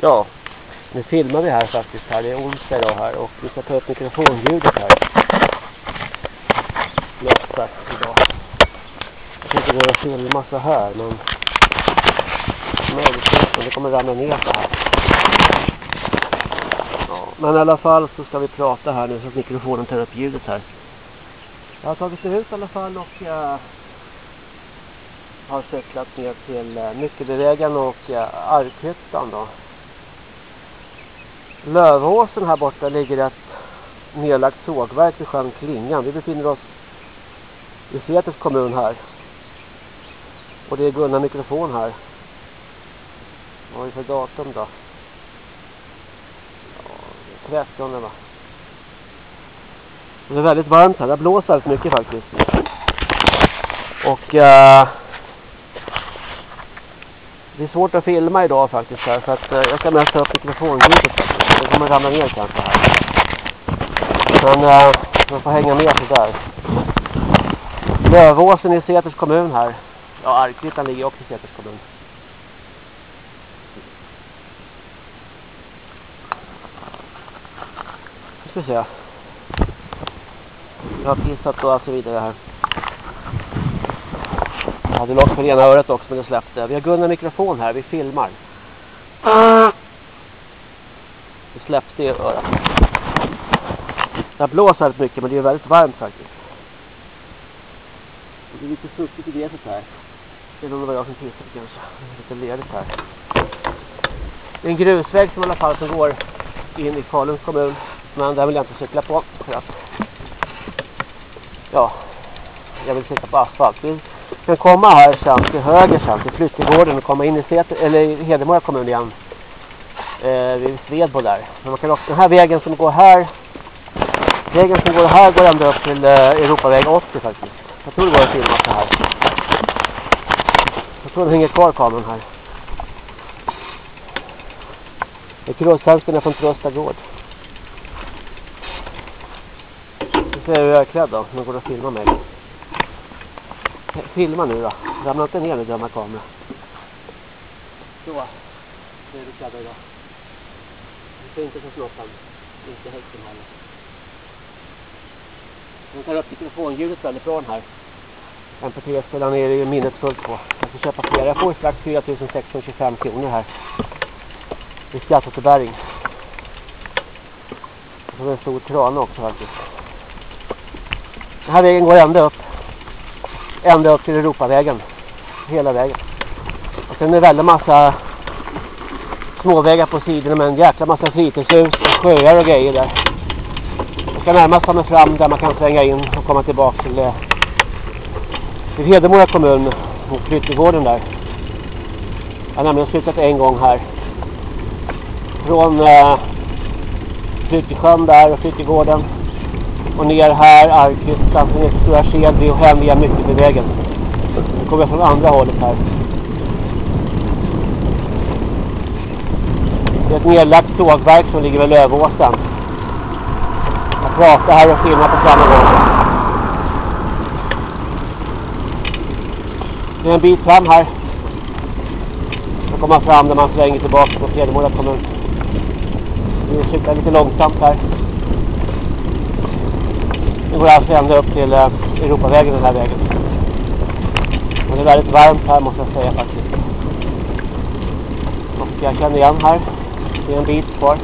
Ja, nu filmar vi här faktiskt här. Det är onsdag idag här och vi ska ta upp mikrofonljudet här. Låtsas idag. Jag tänkte gå och filma så här men möjligtvis det kommer ramla ner så här. Ja, men i alla fall så ska vi prata här nu så att mikrofonen tar upp ljudet här. Jag har tagit mig ut i alla fall och jag har cyklat ner till eh, Nyckelvägen och eh, Arkhyttan då. Lövåsen här borta ligger ett nedlagt sågverk vid sjön Klingan. Vi befinner oss i Seters kommun här. Och det är Gunnar mikrofon här. Vad är det för datum då? Ja, 13 va? Det är väldigt varmt här. Det blåser väldigt mycket faktiskt. Och uh, det är svårt att filma idag faktiskt här. så att eh, jag ska mest ta upp mikrofonljudet faktiskt. Det kommer ramla ner kanske här. Men eh, man får hänga med sådär. Lövåsen i Säters kommun här. Ja, Arkvittan ligger också i Säters kommun. Nu ska vi se. Jag har pissat och så vidare här. Jag hade loss för ena örat också men det släppte. Vi har Gunnar mikrofon här, vi filmar. Det släppte i örat. Det blåser väldigt mycket men det är väldigt varmt faktiskt. Det är lite fuktigt i gräset här. Det är nog vad jag som pissade kanske. Det är lite ledigt här. Det är en grusväg som i alla fall som går in i Faluns kommun. Men där vill jag inte cykla på. För att ja, jag vill cykla på asfalt. Kan komma här sen till höger sen till Flyttegården och komma in i Säter, eller Hedemora kommun igen. Eh, vid Svedbo där. Men man kan också, den här vägen som går här vägen som går här går ända upp till eh, Europaväg 80 faktiskt. Jag tror det går att filma så här. Jag tror det hänger kvar kameran här. Det är krosshälften från Trösta gård. Nu ser jag hur jag är klädd då. Nu går det att filma mig. Filma nu då. Ramla inte ner nu dumma kamera. Så. Nu är vi klädda idag. Vi får inte så snoppen. Inte häcken heller. Den tar upp mikrofonljudet väldigt bra den här. MP3-spelaren är ju minnet fullt på. Jag får köpa flera. Jag får strax 4625 kronor här. I skatteåterbäring. Och så en stor trana också faktiskt. Den här vägen går ända upp. Ända upp till Europavägen. Hela vägen. Och sen är det väldigt massa småvägar på sidorna med en jäkla massa fritidshus och sjöar och grejer där. Jag ska närmast ta mig fram där man kan svänga in och komma tillbaka till, eh, till Hedemora kommun och flyttegården där. Jag har nämligen slutat en gång här. Från eh, Flyttesjön där och Flyttegården och ner här, Arkhyttan, ner till Stora Kedri och hem via Myckelbyvägen. Nu kommer jag från andra hållet här. Det är ett nedlagt sågverk som ligger vid Lövåsen. Jag pratar här och filmar på samma gång. Det är en bit fram här. Så kommer man fram när man svänger tillbaka på Hedemora kommun. Vi cyklar lite långsamt här. Det går alltså ända upp till eh, Europavägen den här vägen. Men det är väldigt varmt här måste jag säga faktiskt. Och jag känner igen här. Det är en bit kvar.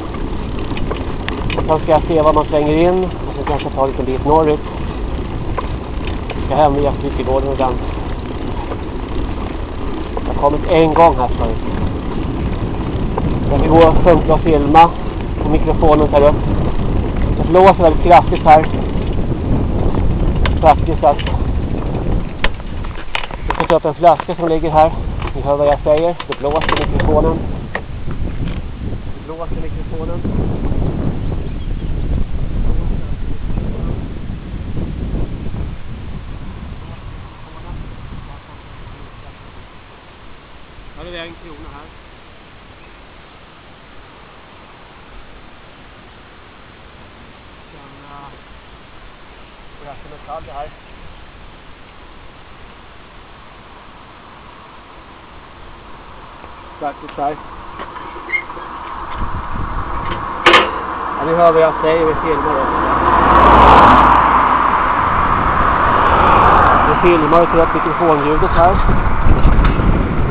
Och sen ska jag se var man svänger in. Och sen kanske ta en liten bit norrut. Jag ska hem via Flyttegården och den. Jag har kommit en gång här förut. Jag ska gå och funka och filma. Och mikrofonen tar upp. Det blåser väldigt kraftigt här faktiskt att jag ska ta upp en flaska som ligger här. Ni hör vad jag säger. Det blåser i mikrofonen. Det blåser i mikrofonen. Här är vägen Krona här. Sen uh, det här som metall det här. Faktiskt Ja, ni hör vad jag säger, vi filmar också. Vi filmar och tar upp mikrofonljudet här.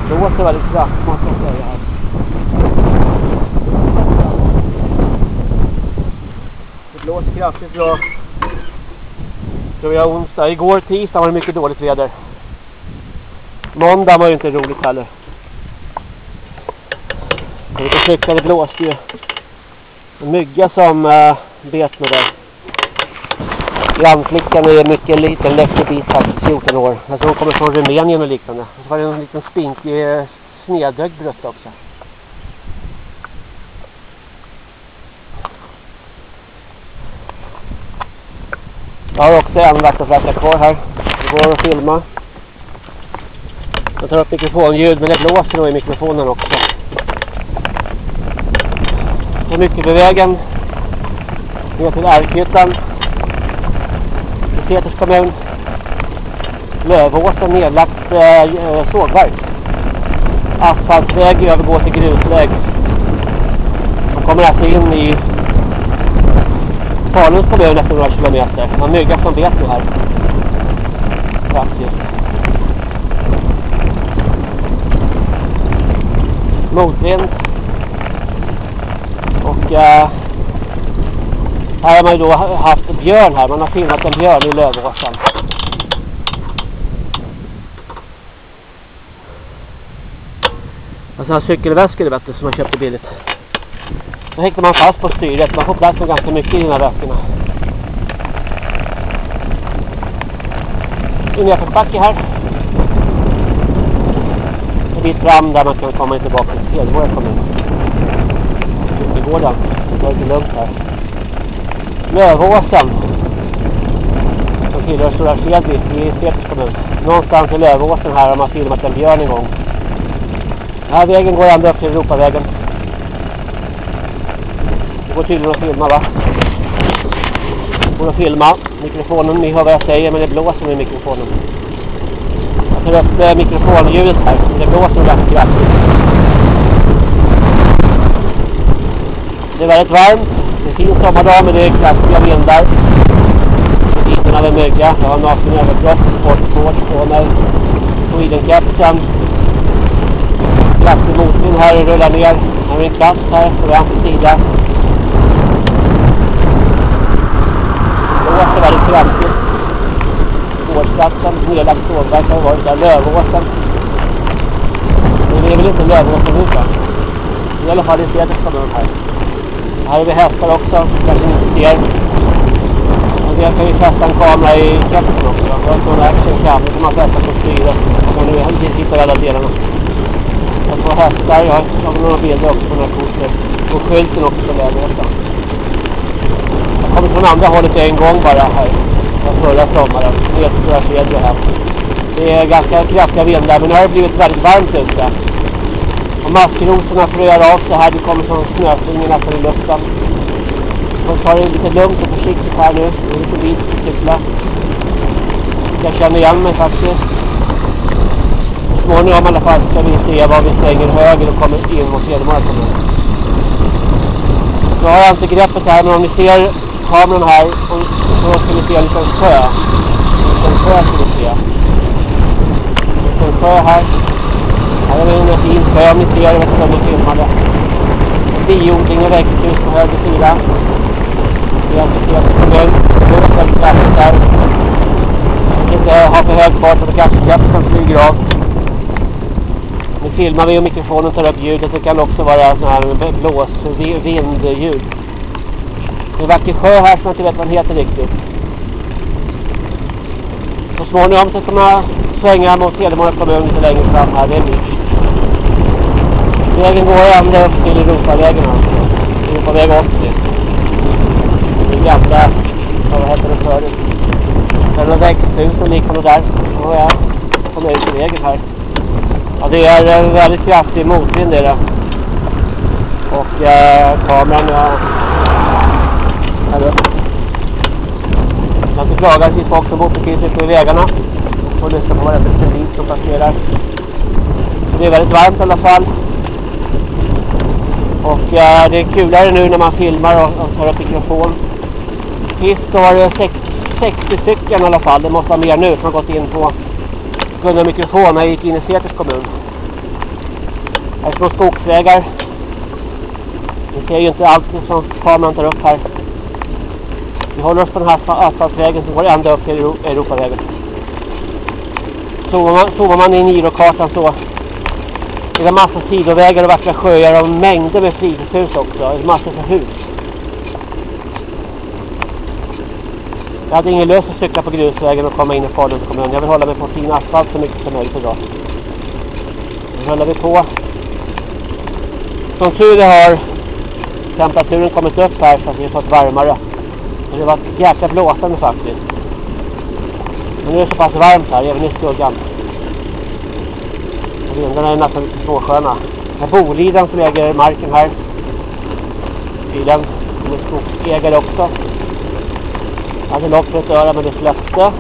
Det låter väldigt kraftigt man ska säga här. Det blåser kraftigt bra. Tror har onsdag. Igår tisdag var det mycket dåligt väder. Måndag var ju inte roligt heller. Jag det blåste ju. En mygga som äh, bet mig där. Grannflickan är mycket liten, läcker bit här, 14 år. Jag tror hon kommer från Rumänien och liknande. Och så var det en liten spinkig eh, snedögd brutta också. Jag har också en vattenflaska kvar här. Det går att filma. Jag tar upp mikrofonljud men det blåser nog i mikrofonen också. På Myckebyvägen ner till Ärkhyttan i Peters kommun. Lövåsen nedlagt eh, eh, sågverk. Asfaltväg övergår till grusväg. Man kommer alltså in i Faluns kommun efter några kilometer. Man mygga som vet nu här. Faktiskt. Motvind. Och eh, här har man ju då haft björn här. Man har filmat en björn i Lövåsen. Alltså, här cykelväskor är bättre som man köpte billigt. Då häktar man fast på styret. Man får plats med ganska mycket i de här väskorna. Innerförsbacke här. En bit fram där man kan komma tillbaka till Hedvåra kommun. Cykelgården. Det är lite lugnt här. Lövåsen. Som tillhör Stora Svedvik i Peters kommun. Någonstans i Lövåsen här har man filmat en björn en gång. Den här vägen går ända upp till Europavägen. Det går tydligen att filma va? Det går att filma. Mikrofonen, ni hör vad jag säger men det blåser med mikrofonen. Jag tar upp eh, mikrofonljudet här. Det blåser ganska kraftigt. Det är väldigt varmt. Det är fin sommardag men det är kraftiga vindar. Biten av en mygga. Jag har naken överkropp. Sportshårt på mig. Sweden-kepsen kraftig motvind här och rullar ner. Här är en klass här på vänster sida. Det blåser väldigt kraftigt. Gårdsplatsen. nedlagt sågverk har varit där, Lövåsen. Men det är väl inte Lövåsen nu va? I alla fall i Ceders kommun här. Här har vi hästar också, kanske ni ser. Och jag kan ju testa en kamera i kepsen också. Jag har en sån action cam, som man testar på styret. Om man nu hittar alla delarna. Jag får hästar, jag har några bilder också på den här korten. Och skylten också på lägenheten. Jag kommer från andra hållet en gång bara här. Förra sommaren. Ner till Stora Kedja här. Det är ganska kraftiga vindar men nu har det blivit väldigt varmt ute. Och maskrosorna fröar av sig här. Det kommer från snöflingorna från i luften. Man tar det lite lugnt och försiktigt här nu. Det är lite vit och cykla. Jag känner igen mig faktiskt småningom i alla fall ska vi se var vi svänger höger och kommer in mot Hedemora kommun. Nu har jag inte greppet här men om ni ser kameran här så ska ni se en liten sjö. En liten sjö ska ni se. En liten sjö här. Här är en fin sjö om ni ser, jag filmade. Biodling och växthus på höger sida. Det är alltså kommun. Det är väldigt kraftigt där. Inte ha för hög fart på gaskläppen flyger av. Nu filmar vi och mikrofonen tar upp ljudet. Det kan också vara sån här blås, vindljud. Det är en vacker sjö här som jag inte vet vad den heter riktigt. Så småningom så ska man svänga mot Hedemora kommun lite längre fram här. Det är mycket. Vägen går ända upp till Europavägen alltså. Europaväg 80. Det gamla, vad heter det förut? Gamla växthus och liknande där. Och jag kommer ut i vägen här. Ja, det är en väldigt kraftig motvind i det. Och eh, kameran, ja... Här uppe. Jag kan inte klaga, det finns folk som bor precis ute på vägarna. Och lyssna på vad det är för bil som passerar. Det är väldigt varmt i alla fall. Och ja, det är kulare nu när man filmar och, och tar upp mikrofon. Sist då var det 60, 60 stycken i alla fall. Det måste vara mer nu som har gått in på Gunnar mikrofon när jag gick in i Seters kommun. Här är små skogsvägar. Ni ser ju inte allt som kameran tar upp här. Vi håller oss på den här asfaltvägen som går ända upp till Europavägen. Zoomar man, zoomar man in i Girokartan så det är massa sidovägar och vackra sjöar och mängder med fritidshus också. Massor av hus. Jag hade ingen lust att cykla på grusvägen och komma in i Faluns kommun. Jag vill hålla mig på fin asfalt så mycket som möjligt idag. Nu håller vi på. Som tur har temperaturen kommit upp här så att vi har fått varmare. Men det var jäkla blåsande faktiskt. Men nu är det så pass varmt här, även i skuggan. Och vindarna är nästan lite småsköna. Det är Boliden som äger marken här. Bilen. som är skogsägare också. Jag hade lopp för ett öra men det släppte.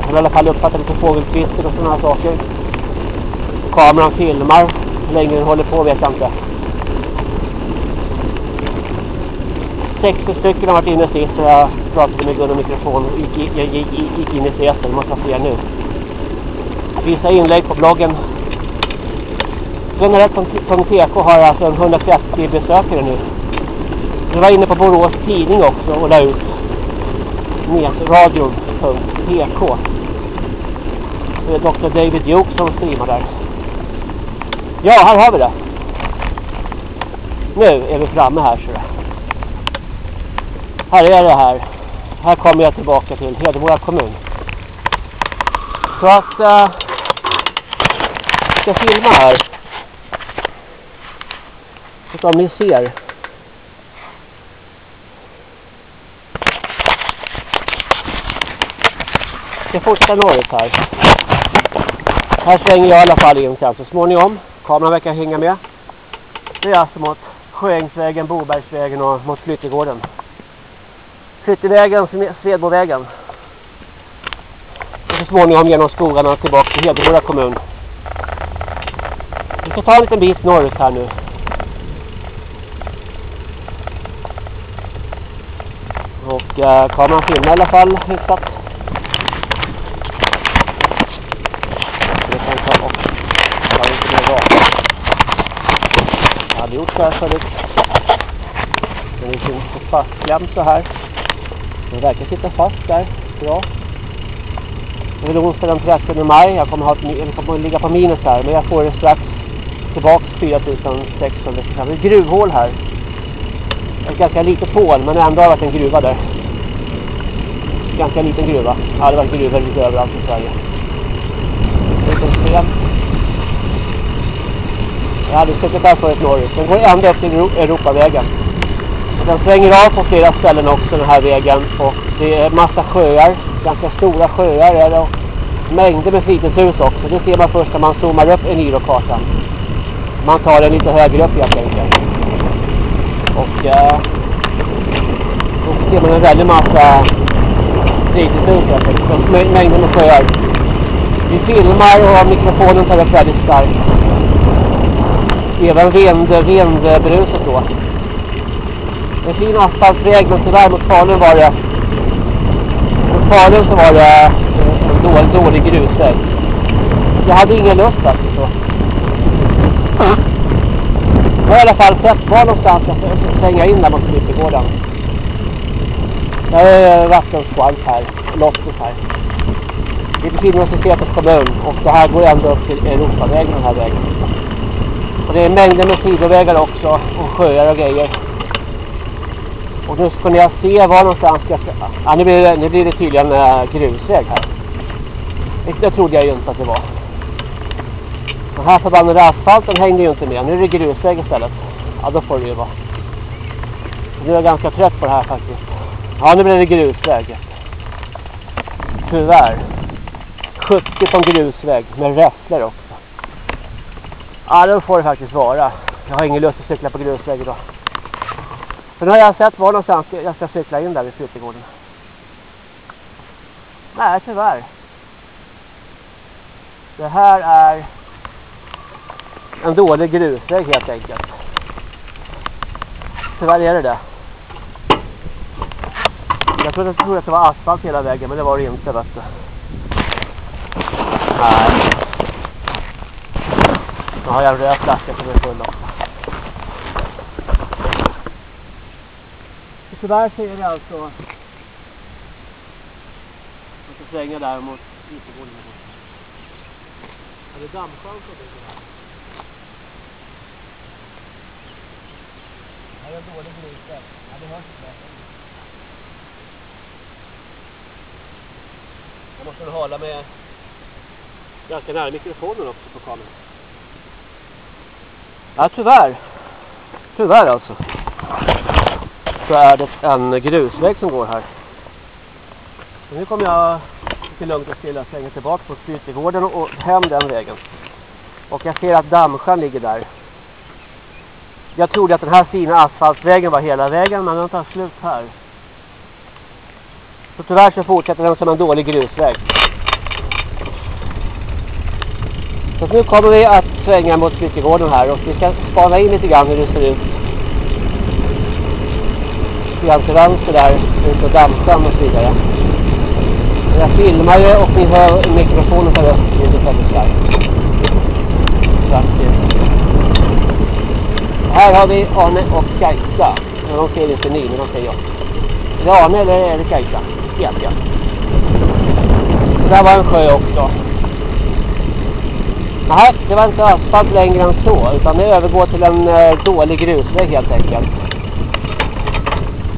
Jag har i alla fall uppfattat lite fågelkvister och sådana saker. Kameran filmar. Hur länge den håller på vet jag inte. 60 stycken har varit inne sist när jag pratade med Gunnar mikrofon Jag gick, gick, gick, in i Säter. Det måste vara fler nu. Vissa inlägg på bloggen. Generellt.tk har alltså 130 besökare nu. Jag var inne på Borås tidning också och la ut netradion.tk Det är Dr. David Duke som streamar där. Ja, här har vi det. Nu är vi framme här så Här är det här. Här kommer jag tillbaka till Hedemora kommun. Så att Uh, ska filma här. Så om ni ser ska fortsätta norrut här. Här svänger jag i alla fall in sen så småningom. Kameran verkar hänga med. Det är alltså mot Sjöängsvägen, Bobergsvägen och mot Flyttegården. Flyttevägen, Svedbovägen. Och så småningom genom skogarna tillbaka till Hedemora kommun. Vi ska ta en liten bit norrut här nu. Och eh, kameran filmar i alla fall hyfsat. hade gjort så här förut. Den är så fastklämd så här. Den verkar sitta fast där. Bra. Det är onsdag den 30 maj. Jag kommer, ha, jag kommer att ligga på minus här. Men jag får det strax tillbaka 4600 Det är gruvhål här. Ett ganska litet hål men ändå har varit en gruva där. Ganska liten gruva. Ja, det har varit gruvor lite överallt i Sverige. Det är jag hade suttit där förut norrut. Den går ända upp till Europavägen. Den svänger av på flera ställen också den här vägen. Och det är massa sjöar. Ganska stora sjöar är det. Och mängder med fritidshus också. Det ser man först när man zoomar upp en Eniro-kartan. Man tar den lite högre upp helt enkelt. Och eh, då ser man en väldig massa fritidshus helt enkelt. Mängder med sjöar. Vi filmar och mikrofonen tar upp väldigt starkt även vind, vindbruset då. En fin asfaltväg men tyvärr mot Falun var det mot Falun så var det en dålig, dålig grusväg. Jag hade ingen lust faktiskt så. Jag har i alla fall sett var någonstans jag ska svänga in där mot Klippegården. Det är eh, vattenskvalp här, losset här. Vi befinner oss i Säters kommun och det här går ända upp till Europavägen den här vägen. Och det är mängder med sidovägar också och sjöar och grejer. Och nu ska jag se var någonstans jag ska... Ja, nu blir det, nu blir det tydligen eh, grusväg här. Det trodde jag ju inte att det var. Den här förbannade asfalten hängde ju inte med. Nu är det grusväg istället. Ja, då får det ju vara. Nu är jag ganska trött på det här faktiskt. Ja, nu blir det grusväg. Tyvärr. 70 på grusväg med räfflor också. Ja, då får det faktiskt vara. Jag har ingen lust att cykla på grusväg idag. För nu har jag sett var någonstans jag ska cykla in där vid Flyttegården. Nej, tyvärr. Det här är en dålig grusväg helt enkelt. tyvärr är det det. Jag trodde, jag trodde att det var asfalt hela vägen, men det var det inte, vet du. Nej. Nu har jag en röd flaska som är full också. Tyvärr så är det alltså... Man ska svänga där mot Vitegården. Är det dammsjön som ligger här? Är en dålig grusväg. Ja, det hörs inte. Jag måste hålla mig ganska nära mikrofonen också på kameran. Ja, tyvärr. Tyvärr alltså. Så är det en grusväg som går här. Så nu kommer jag lite lugnt och stilla svänga tillbaka på Strytegården och hem den vägen. Och jag ser att Dammsjön ligger där. Jag trodde att den här fina asfaltvägen var hela vägen men den tar slut här. Så tyvärr så fortsätter den som en dålig grusväg. Så nu kommer vi att svänga mot Flyttegården här och vi ska spana in lite grann hur det ser ut. Lite till vänster där, ut och Dammsjön och så vidare. Jag filmar ju och ni hör mikrofonen tar upp ljudet väldigt starkt. Här har vi Arne och Kajsa. De ser inte ni, men de säger jag. Är det Arne eller är det Kajsa? Vet jag. Där var en sjö också. Nej, det var inte asfalt längre än så. Utan det övergår till en eh, dålig grusväg helt enkelt.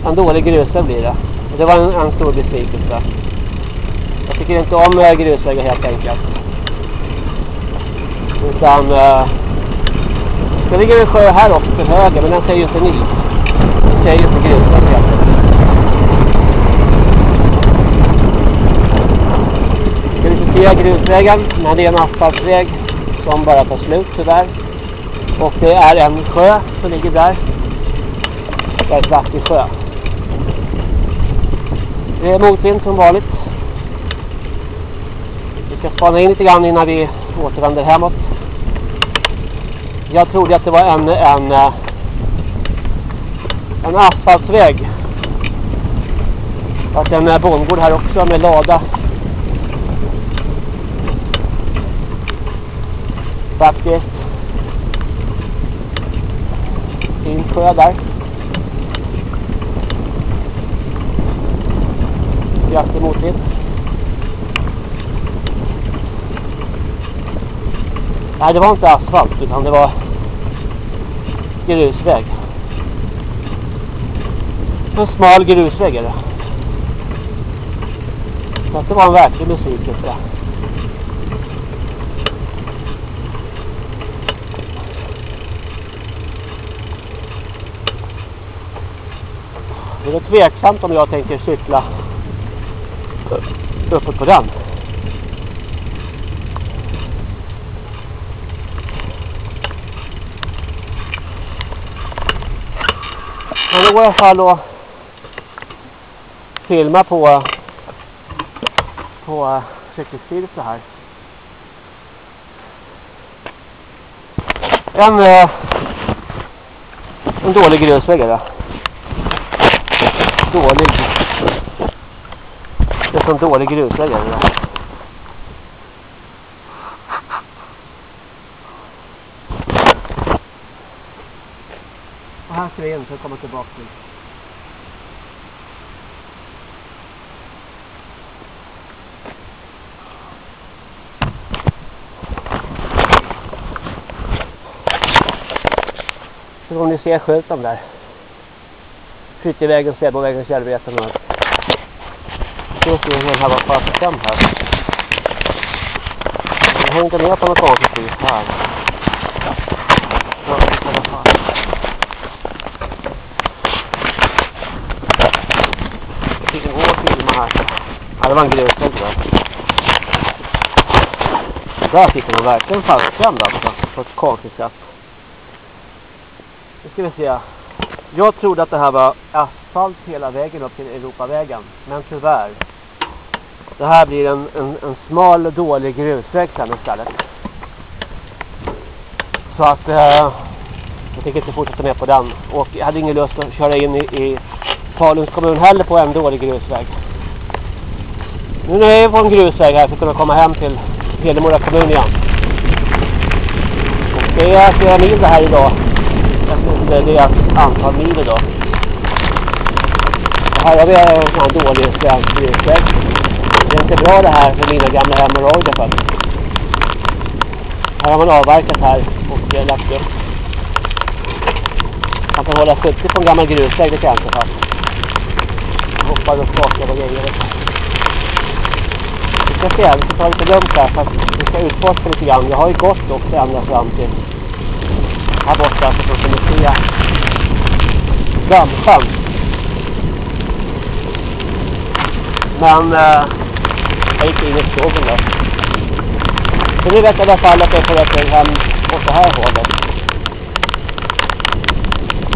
En dålig grusväg blir det. Och det var en, en stor besvikelse. Jag tycker inte om eh, grusvägar helt enkelt. Utan... Eh, det ligger en sjö här också till höger, men den ser ju inte ni. Den ser ju inte grusväg helt. Alltså. Ska vi se grusvägen, men det är en asfaltväg som bara tar slut tyvärr. Och det är en sjö som ligger där. Det är ett vacker sjö. Det är motvind som vanligt. Vi ska spana in lite grann innan vi återvänder hemåt. Jag trodde att det var en, en, eh, en asfaltväg. Att en eh, bondgård här också med lada faktiskt. Fin sjö där. Jättemotigt. Nej, det var inte asfalt utan det var grusväg. En smal grusväg är det. Så det var en verklig besvikelse. Det är tveksamt om jag tänker cykla uppe på den. Men det går i alla fall att filma på på eh, cykelstyrelse här. En, eh, en dålig grusväg är det dålig. Det är som dålig grusväg är det Och här ska för att komma tillbaka till. Så om ni ser skylten där. Flyttevägen, Säbovägen, Kärrvreten och allt. Så ser vi här var fast här. Jag hängde ner på något konstigt vis här. Ja, det kan vara fast. Jag fick en hård filma här. Ja, var en grusvägg där. Där fick man verkligen fastklämd alltså. På ett konstigt sätt. Nu ska vi se. Jag trodde att det här var asfalt hela vägen upp till Europavägen. Men tyvärr. Det här blir en, en, en smal dålig grusväg sen istället. Så att eh, Jag tänker inte fortsätta med på den. Och jag hade ingen lust att köra in i, i Faluns kommun heller på en dålig grusväg. Nu är jag på en grusväg här för att kunna komma hem till Hedemora kommun igen. Och det är flera mil det här idag. Det är det antal mil idag. Det här har vi en sån här dålig svensk grusväg. Det är inte bra det här för mina gamla hemorrojder faktiskt. Här har man avverkat här och lagt upp. Man kan hålla 70 på en gammal grusväg, det kan jag inte fast. Hoppar och skakar och grejer. Vi ska se, vi ska ta lite lugnt här för att vi ska utforska lite grann. Jag har ju gått också ända fram till här borta så att man se Gamsjön. Men eh, jag gick in i skogen där. Så nu vet jag i alla fall att jag är på väg hem åt det här hållet.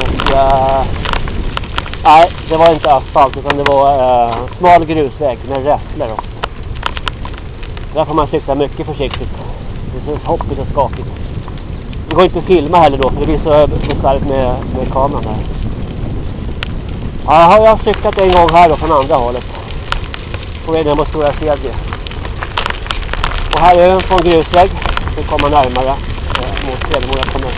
Och eh, nej, det var inte asfalt utan det var eh, smal grusväg med räfflor också. Där får man cykla mycket försiktigt. Det är så hoppigt och skakigt. Det går inte att filma heller då för det blir så besvärligt med, med kameran här. Ja, jag har cyklat en gång här då från andra hållet. På väg ner mot Stora Sedje. Och här är en från grusväg. Så kommer närmare eh, mot Hedemora kommun.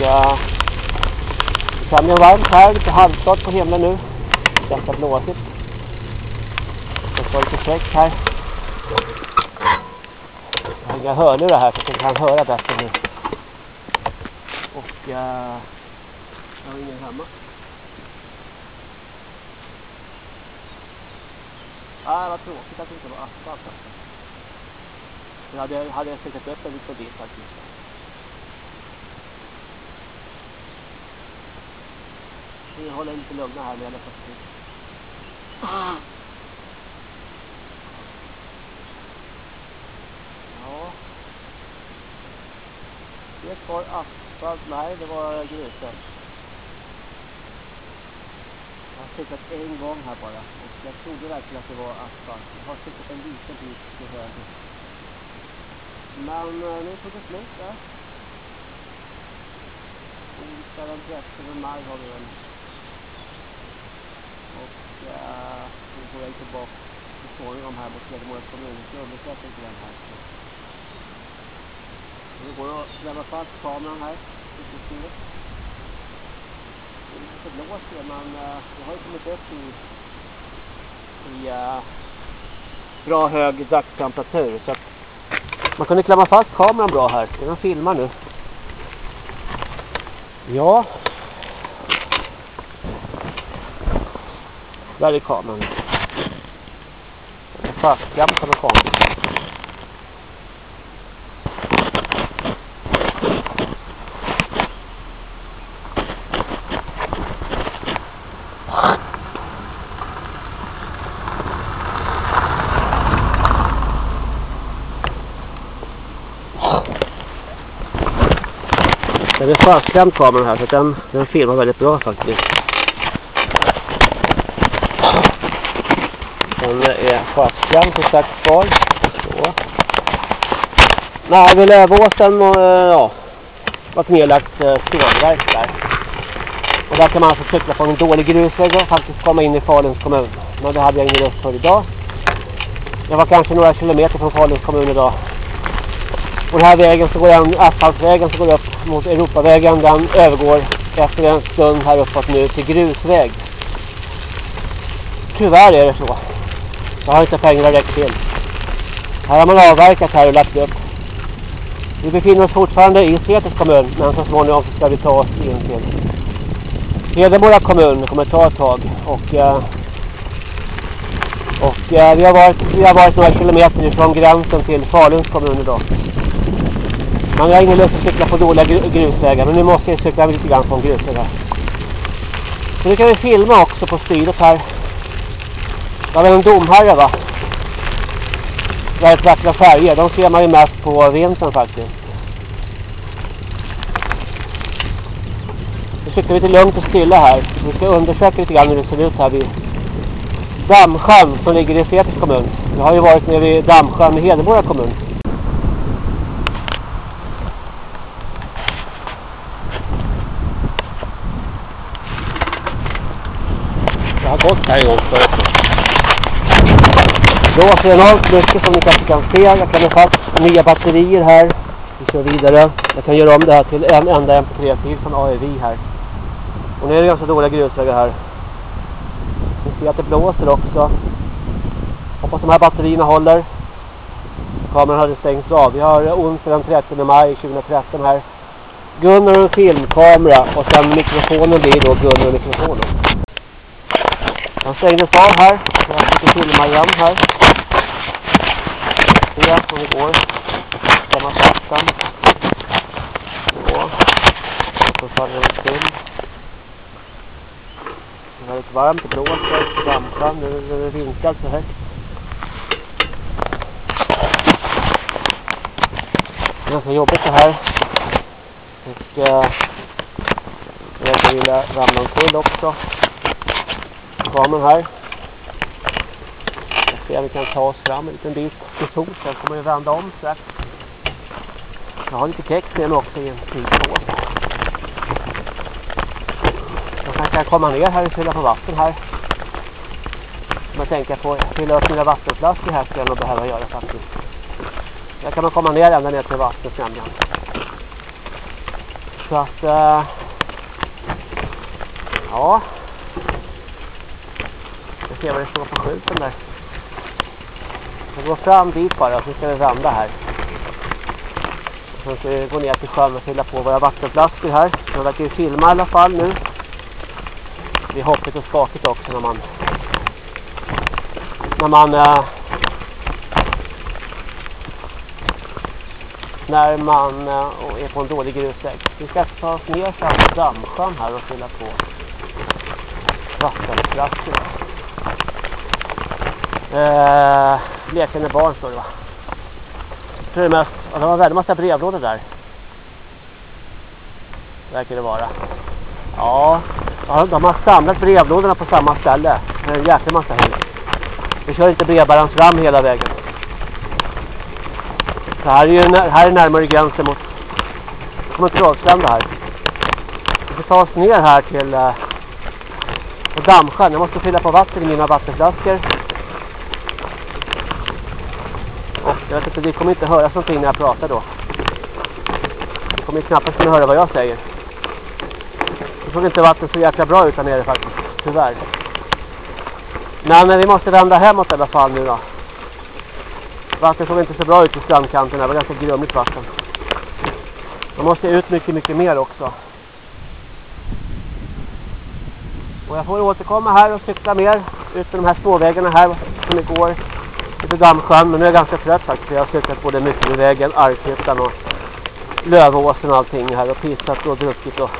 Ja. Det bli varmt här, lite halvklart på himlen nu. Ganska blåsigt. Det står lite fräck här. Jag har inga hörlurar här så att jag kan höra bättre nu. Och uh, jag har ingen hemma. Ah, vad tråkigt att det inte var asfalt. Jag hade, hade säkert upp en liten bit faktiskt. Vi håller lite lugna här med alla faktiskt. Ja. Det var asfalt. Nej, det var gruset. Jag har cyklat en gång här bara. Och jag trodde verkligen att det var asfalt. Jag har cyklat en liten bit till höger. Men eh, nu tog det slut där. Onsdag den 30 maj har vi väl. Och nu går jag tillbaka så småningom här mot Hedemora kommun. Jag ska undersöka lite grann här. Så. Det går att klämma fast kameran här. Det Lite lite blåsigt men eh, uh, jag har ju kommit upp i, i uh, bra hög dagstemperatur så att man kunde klämma fast kameran bra här. Den filmar nu. Ja. Där är kameran. Den är fastklämd på något. Den är fastklämd kameran här så den, den filmar väldigt bra faktiskt. Den som sagt kvar. Så. Nej, vid Lövåsen och eh, ja, var ett nedlagt eh, stålverk där. Och där kan man alltså cykla på en dålig grusväg och faktiskt komma in i Faluns kommun. Men det hade jag ingen lust för idag. Jag var kanske några kilometer från Faluns kommun idag. Och den här vägen så går den, asfaltvägen så går upp mot Europavägen. Den övergår efter en stund här uppåt nu till grusväg. Tyvärr är det så. Jag har inte pengarna räckt till. Här har man avverkat här och lagt upp. Vi befinner oss fortfarande i Säters kommun men så småningom ska vi ta oss in till Hedemora kommun. Det kommer ta ett tag. Och, eh, och eh, vi, har varit, vi har varit några kilometer ifrån gränsen till Faluns kommun idag. Men jag har ingen lust att cykla på dåliga grusvägar. Men nu måste jag cykla lite grann på en grusväg här. Så nu kan vi filma också på styret här. Det har en domherre va? Väldigt vackra färger. De ser man ju mest på vintern faktiskt. Nu cyklar vi lite lugnt och stilla här. Vi ska undersöka lite grann hur det ser ut här vid Dammsjön som ligger i Säters kommun. Jag har ju varit nere vid Dammsjön i Hedemora kommun. Jag har gått här en gång förut. Blåser enormt mycket som ni kanske kan se. Jag kan ha fast nya batterier här. Vi kör vidare. Jag kan göra om det här till en enda MP3-fil från AEV här. Och nu är det ganska dåliga grusvägar här. Ni ser att det blåser också. Hoppas de här batterierna håller. Kameran hade stängts av. Vi har onsdag den 30 maj 2013 här. Gunnar och filmkamera och sen mikrofonen blir då Gunnar och mikrofonen. Den stängdes av här. Jag ska filma igen här. Se om det går. Stämma flaskan. Så. Och så faller den till. Det är lite varmt, det blåser, dampar, nu är det vinkat så högt. Det är ganska jobbigt det här. Och eh, jag ville ramla omkull också. Kameran här. Se om vi kan ta oss fram en liten bit till sol. Sen kommer vi vända om strax. Jag har lite kex med mig också i en frysås. Jag kanske kan komma ner här och fylla på vatten här. Om jag tänker på att fylla upp mina vattenflaskor här skulle jag nog behöva göra faktiskt. Där kan man komma ner ända ner till vattnet nämligen. Så att... Äh, ja. Vi ser vad det står på skylten där. Jag går fram dit bara så ska vi vända här. Sen ska vi gå ner till sjön och fylla på våra vattenflaskor här. Jag verkar ju filma i alla fall nu. Det är hoppigt och skakigt också när man när man eh, när man uh, är på en dålig grusväg. Vi ska ta oss ner fram till dammsjön här och fylla på vattenflaskorna. Eh, lekande barn står det va? Jag tror det mest, Och det var en väldigt massa brevlådor där. Verkar det vara. Ja, de har samlat brevlådorna på samma ställe. Det är en jäkla massa hus. Vi kör inte brevbäraren fram hela vägen. Så här är ju här är närmare gränsen mot Kommentarslanda här. Vi får ta oss ner här till uh, Dammsjön. Jag måste fylla på vatten i mina vattenflaskor. Och jag vet inte, det kommer inte höras någonting när jag pratar då. Det kommer knappast kunna höra vad jag säger. Det såg inte vatten så jäkla bra ut här nere faktiskt, tyvärr. Men vi måste vända hemåt i alla fall nu då. Vattnet såg inte så bra ut i strandkanten, det var ganska grumligt vatten. Man måste ut mycket, mycket mer också. Och jag får återkomma här och cykla mer ut på de här småvägarna här som igår ute Dammsjön. Men nu är jag ganska trött faktiskt. Jag har cyklat både Myckelvägen, Arkhyttan och Lövåsen och allting här och pissat och druckit och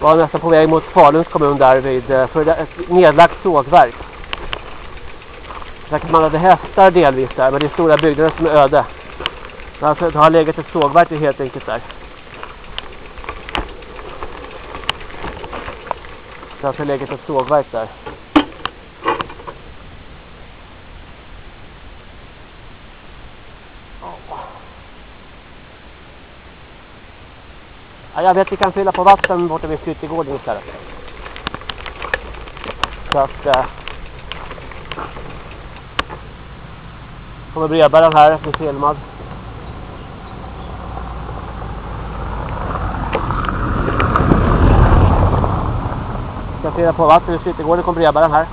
var nästan på väg mot Faluns kommun där vid eh, för ett nedlagt sågverk. Säkert man hade hästar delvis där, men det är stora byggnader som är öde. Alltså, det har legat ett sågverk helt enkelt där. Alltså, det har alltså legat ett sågverk där. Ja, jag vet vi kan fylla på vatten borta vid flyttegården istället. Så att... Eh, kommer brevbäraren här, blir filmad. Ska fylla på vatten vid flyttegården, kommer brevbäraren här.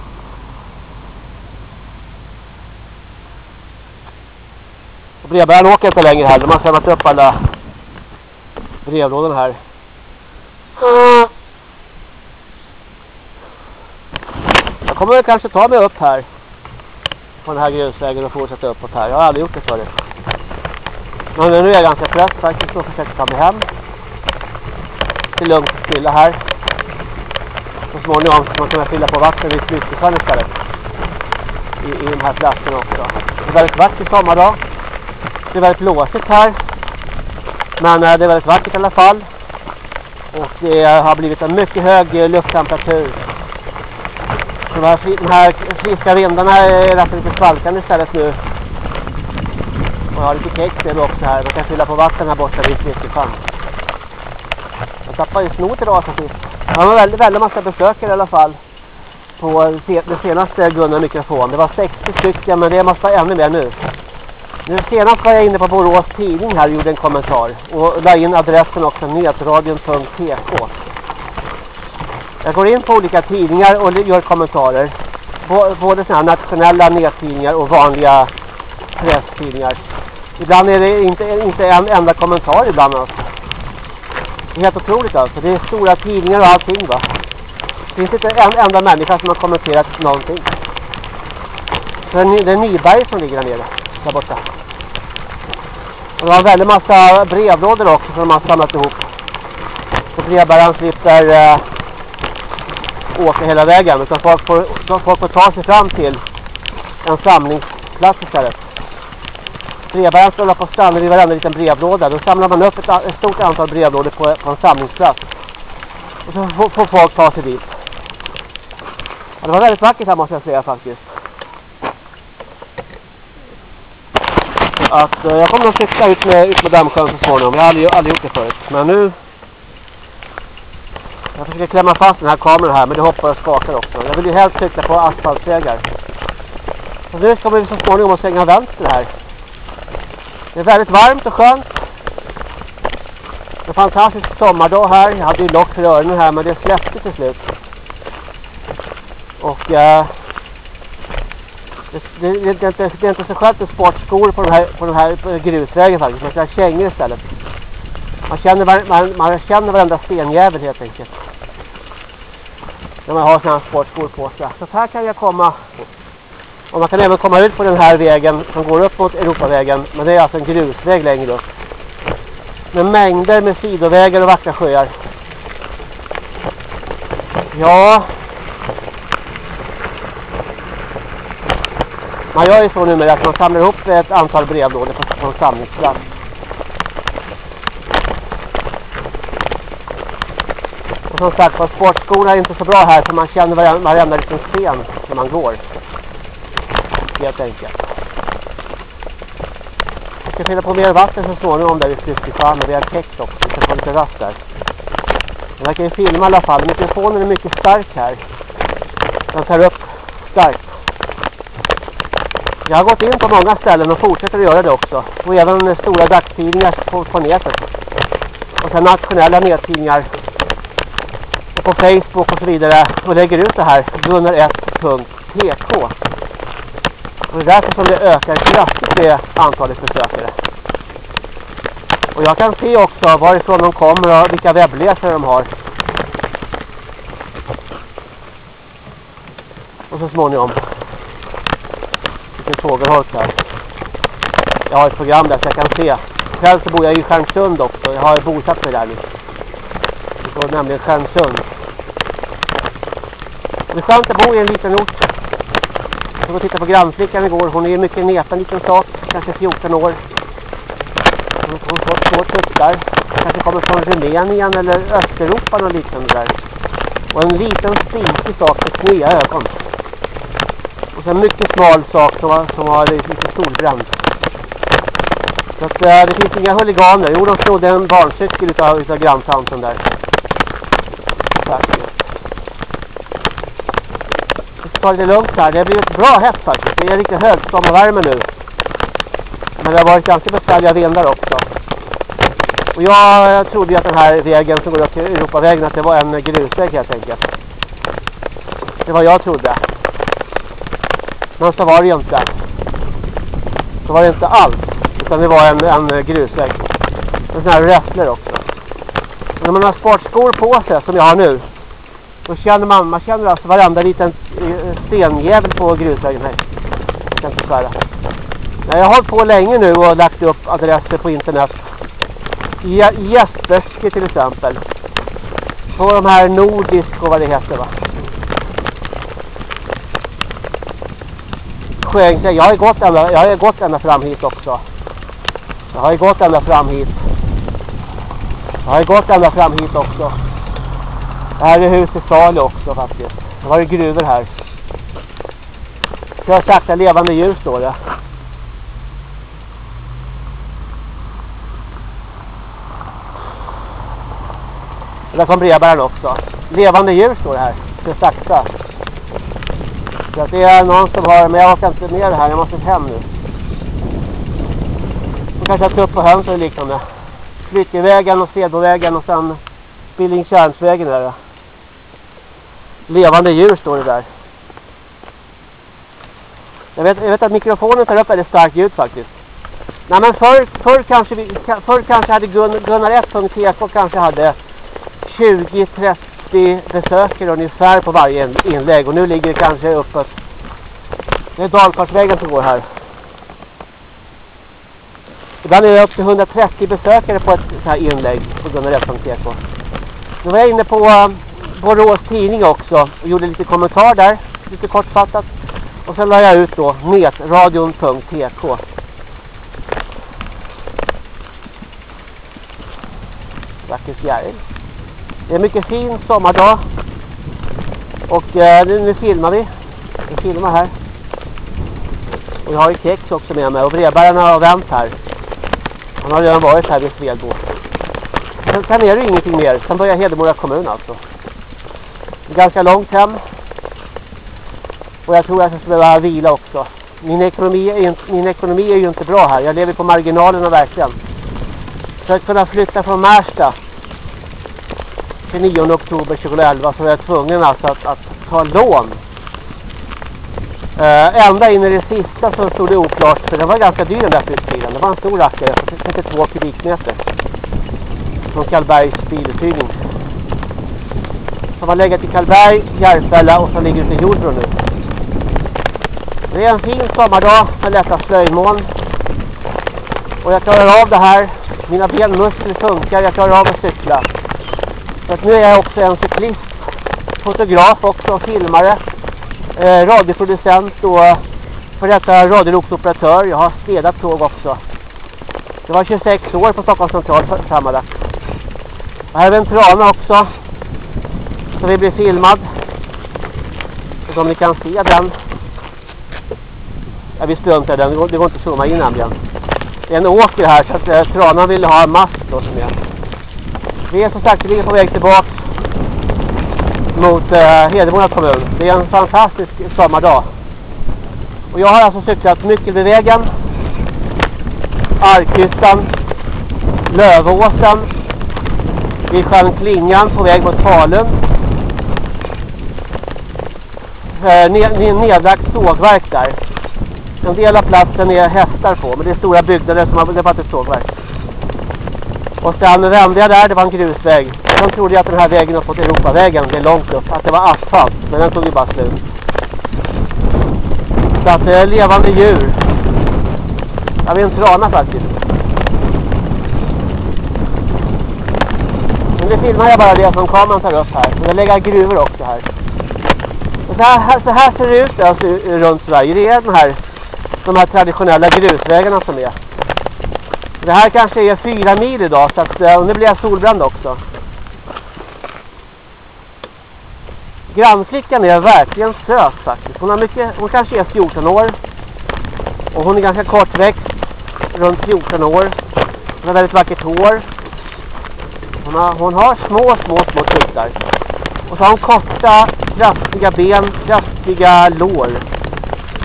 Och brevbäraren åker inte längre här, de har samlat upp alla brevlådan här. Jag kommer kanske ta mig upp här på den här grusvägen och fortsätta uppåt här. Jag har aldrig gjort det förut. Men nu är jag ganska trött faktiskt och försöker ta mig hem. Det är lugnt och stilla här. Så småningom ska man kunna fylla på vatten vid slutsjön istället. I, I de här platserna också. Det är väldigt vackert sommardag. Det är väldigt låsigt här. Men eh, det är väldigt vackert i alla fall. Och det har blivit en mycket hög eh, lufttemperatur. de här, de här friska vindarna är nästan lite svalkande istället nu. Och jag har lite kex nu också här. Man kan fylla på vatten här borta vid fiskefan. Jag tappade ju snot idag så sist. Det var väldigt, väldigt massa besökare i alla fall. På eh, det senaste Gunnar mikrofon. Det var 60 stycken men det måste vara ännu mer nu. Nu senast var jag inne på Borås tidning här och gjorde en kommentar. Och la in adressen också, netradion.tk. Jag går in på olika tidningar och gör kommentarer. Både sådana nationella nättidningar och vanliga presstidningar. Ibland är det inte, inte en enda kommentar ibland alltså. Det är helt otroligt alltså. Det är stora tidningar och allting va. Det finns inte en enda människa som har kommenterat någonting. Det är Nyberg som ligger där nere. Där borta. Och det var en väldigt massa brevlådor också som de har samlat ihop. Så brevbäraren slipper eh, åka hela vägen. Utan folk får, folk får ta sig fram till en samlingsplats istället. Brevbäraren skulle på stanna vid varenda liten brevlåda. Då samlar man upp ett, ett stort antal brevlådor på, på en samlingsplats. Och så får, får folk ta sig dit. Ja, det var väldigt vackert här måste jag säga faktiskt. Att eh, jag kommer att cykla ut med, ut med Dammsjön så småningom. Jag har aldrig, aldrig gjort det förut. Men nu... Jag försöker klämma fast den här kameran här, men det hoppar och skakar också. Jag vill ju helst cykla på asfaltvägar. Och nu kommer vi så småningom att svänga vänster här. Det är väldigt varmt och skönt. En fantastisk sommardag här. Jag hade ju lock för öronen här, men det släppte till slut. Och... Eh, det, det, det, det, är inte, det är inte så skönt med sportskor på den här, på den här grusvägen faktiskt. Man ska ha kängor istället. Man känner, man, man känner varenda stenjävel helt enkelt. När man har sådana här sportskor på sig. Så här kan jag komma. Och man kan även komma ut på den här vägen som går upp mot Europavägen. Men det är alltså en grusväg längre upp. Med mängder med sidovägar och vackra sjöar. Ja, Man gör ju så numera att man samlar ihop ett antal brevlådor på, på en samlingsplats. Och som sagt var, sportskorna är inte så bra här för man känner varenda, varenda liten sten när man går. Helt enkelt. Jag ska fylla på mer vatten så småningom där vid Flyttesjön och vi har täckt också. Vi ska få lite rast där. Den jag kan ju filma i alla fall. Mikrofonen är mycket stark här. Den tar upp starkt. Jag har gått in på många ställen och fortsätter att göra det också. Och även stora dagstidningar på, på nätet. Och sen nationella nättidningar. Och på Facebook och så vidare. Och lägger ut det här. Gunnar1.tk Och det är därför som det ökar kraftigt med antalet besökare. Och jag kan se också varifrån de kommer och vilka webbläsare de har. Och så småningom till Fågelholk här. Jag har ett program där så jag kan se. Själv så bor jag i Stjärnsund också. Jag har bosatt mig där nu. Det står nämligen Stjärnsund. Det är skönt att bo i en liten ort. Jag var titta på grannflickan igår. Hon är ju mycket näpen liten sak. Kanske 14 år. Hon får två tuttar. Kanske kommer från Rumänien eller Östeuropa och liknande där. Och en liten stiltig sak med sneda ögon. Och sen mycket smal sak som har, som har lite solbränd. Så att äh, det finns inga huliganer. Jo, de snodde en barncykel utav, utav granntanten där. Faktiskt. Vi ska ta det lugnt här. Det har blivit bra hett faktiskt. Det är riktigt hög sommarvärme nu. Men det har varit ganska besvärliga vindar också. Och jag, jag trodde ju att den här vägen som går upp till Europavägen att det var en grusväg helt enkelt. Det var jag trodde. Men så var det ju inte. Så var det inte alls. Utan det var en, en eh, grusväg. Med sådana här räfflor också. Och när man har sportskor på sig som jag har nu. Då känner man, man känner alltså varenda liten eh, stenjävel på grusvägen här. Jag kan inte svära. Nej, jag har hållit på länge nu och lagt upp adresser på internet. I gästböcker till exempel. På de här nordisk och vad det heter va. Sjöng jag har gått ända, jag har gått ända fram hit också. Jag har ju gått ända fram hit. Jag har ju gått ända fram hit också. Det här är huset Salo också faktiskt. Det var det gruvor här. Kör sakta levande djur står det. Där kom brevbäraren också. Levande djur står det här. Kör sakta. Så att det är någon som har, men jag orkar inte med det här, jag måste hem nu. De kanske har tupp på höns eller liknande. Flyttevägen och Sedbovägen och sen Billingtjärnsvägen där. Levande djur står det där. Jag vet, jag vet att mikrofonen tar upp väldigt starkt ljud faktiskt. Nej men förr, förr kanske vi, förr kanske hade Gun, Gunnar 1.tk kanske hade 20-30 besökare ungefär på varje inlägg och nu ligger det kanske uppåt. Det är Dalkarlsvägen som går här. Ibland är det upp till 130 besökare på ett så här inlägg på Gunnar 1.tk. Nu var jag inne på eh, Borås tidning också och gjorde lite kommentar där, lite kortfattat. Och sen la jag ut då netradion.tk. Vacker fjäril. Det är en mycket fin sommardag. Och eh, nu, nu filmar vi. Vi filmar här. Och jag har ju kex också med mig. Och brevbärarna har vänt här. Han har redan varit här vid Svedbo. Sen, sen är det ingenting mer. Sen börjar Hedemora kommun alltså. Ganska långt hem. Och jag tror att jag skulle behöva vila också. Min ekonomi, är, min ekonomi är ju inte bra här. Jag lever på marginalerna verkligen. För att kunna flytta från Märsta till 9 oktober 2011 så var jag tvungen alltså att, att ta lån. Äh, ända in i det sista så stod det oklart. För den var ganska dyr den där flyttbilen. Det var en stor rackare 32 typ kubikmeter. Från Karlbergs biluthyrning. Som har legat i Karlberg, Järfälla och som ligger ute i Jordbro nu. Det är en fin sommardag med lätta slöjmoln. Och jag klarar av det här. Mina benmuskler funkar. Jag klarar av att cykla. Att nu är jag också en cyklist. Fotograf också. Filmare. Eh, radioproducent och för detta radioloksoperatör. Jag har städat tåg också. Det var 26 år på Stockholms central sammanlagt. Och här är en trana också. Så vi blir filmad. Så om ni kan se den. Ja, vi struntar den. Det går, det går inte att zooma in nämligen. Det är en åker här så att eh, tranan vill ha mast då som är. Vi är som sagt vi är på väg tillbaka mot eh, Hedemora kommun. Det är en fantastisk sommardag. Och jag har alltså cyklat Myckelbyvägen, Arkhyttan, Lövåsen, vid sjön Klingan på väg mot Falun. Eh, ned, nedlagt sågverk där. En del av platsen är hästar på, men det är stora byggnader som har, det var ett sågverk. Och sen vände jag där, det var en grusväg. Sen trodde jag att den här vägen upp mot Europavägen, det är långt upp, att det var asfalt. Men den tog ju bara slut. Så att det är levande djur. Jag vill en trana faktiskt. Men det filmar jag bara det som kameran tar upp här. Men jag lägger gruvor också här. Så här, så här ser det ut alltså, runt Sverige. Det är den här, de här traditionella grusvägarna som är. Det här kanske är fyra mil idag så att, och nu blir jag solbränd också. Grannflickan är verkligen söt faktiskt. Hon, har mycket, hon kanske är 14 år. Och hon är ganska kortväxt. Runt 14 år. Hon har väldigt vackert hår. Hon har, hon har små, små, små tuttar. Och så har hon korta, kraftiga ben, kraftiga lår.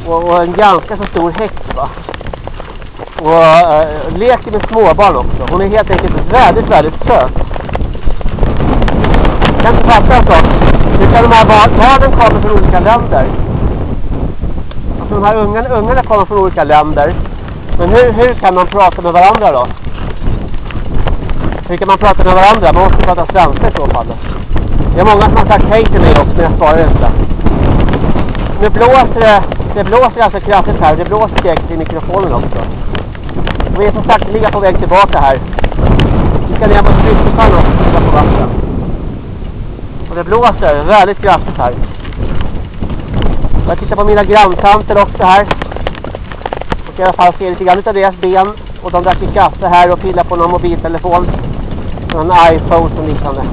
Och, och en ganska så stor häck va. Och äh, leker med småbarn också. Hon är helt enkelt väldigt, väldigt söt. Jag kan inte fatta en sak. Hur kan de här barnen komma från olika länder? Alltså de här ungarna, ungarna kommer från olika länder. Men hur, hur kan man prata med varandra då? Hur kan man prata med varandra? Man måste prata svenska i så fall. Det är många som har sagt hej till mig också, men jag svarar inte. Nu blåser det, det blåser ganska kraftigt här. Det blåser direkt i mikrofonen också. Och vi är som sagt ligga på väg tillbaka här. Vi ska ner mot Fryssesjön och titta på vatten. Och det blåser väldigt kraftigt här. Jag tittar på mina granntanter också här. Och i alla fall ser lite grann av deras ben. Och de drack kaffe här och pillar på någon mobiltelefon. Någon iPhone som liknande.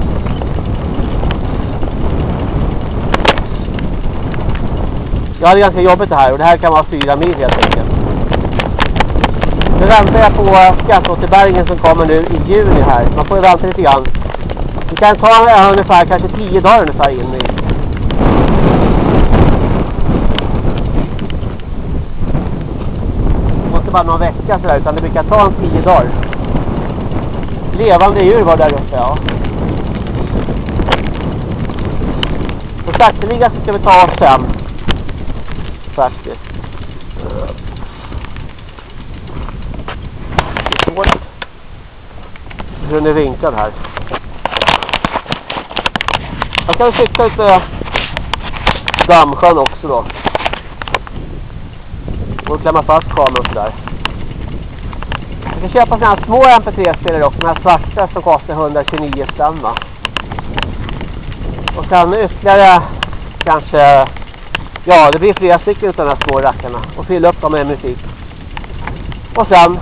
Ja, det är ganska jobbigt det här och det här kan vara fyra mil helt enkelt. Nu väntar jag på skatteåterbäringen som kommer nu i juni här. Man får ju vänta lite grann. Det kan ta ungefär kanske tio dagar ungefär in i. Det måste bara någon vecka sådär utan det brukar ta en tio dagar. Levande djur var där uppe ja. Så sakteliga ska vi ta oss hem. Faktiskt. Hur den är vinklad här. Jag kan cykla lite dammsjön också då. Och klämma fast kameran sådär. Jag kan köpa sådana här små MP3-spelare också. De här svarta som kostar 129 spänn va. Och sen ytterligare kanske... Ja, det blir flera stycken av de här små rackarna. Och fylla upp dem med musik. Och sen...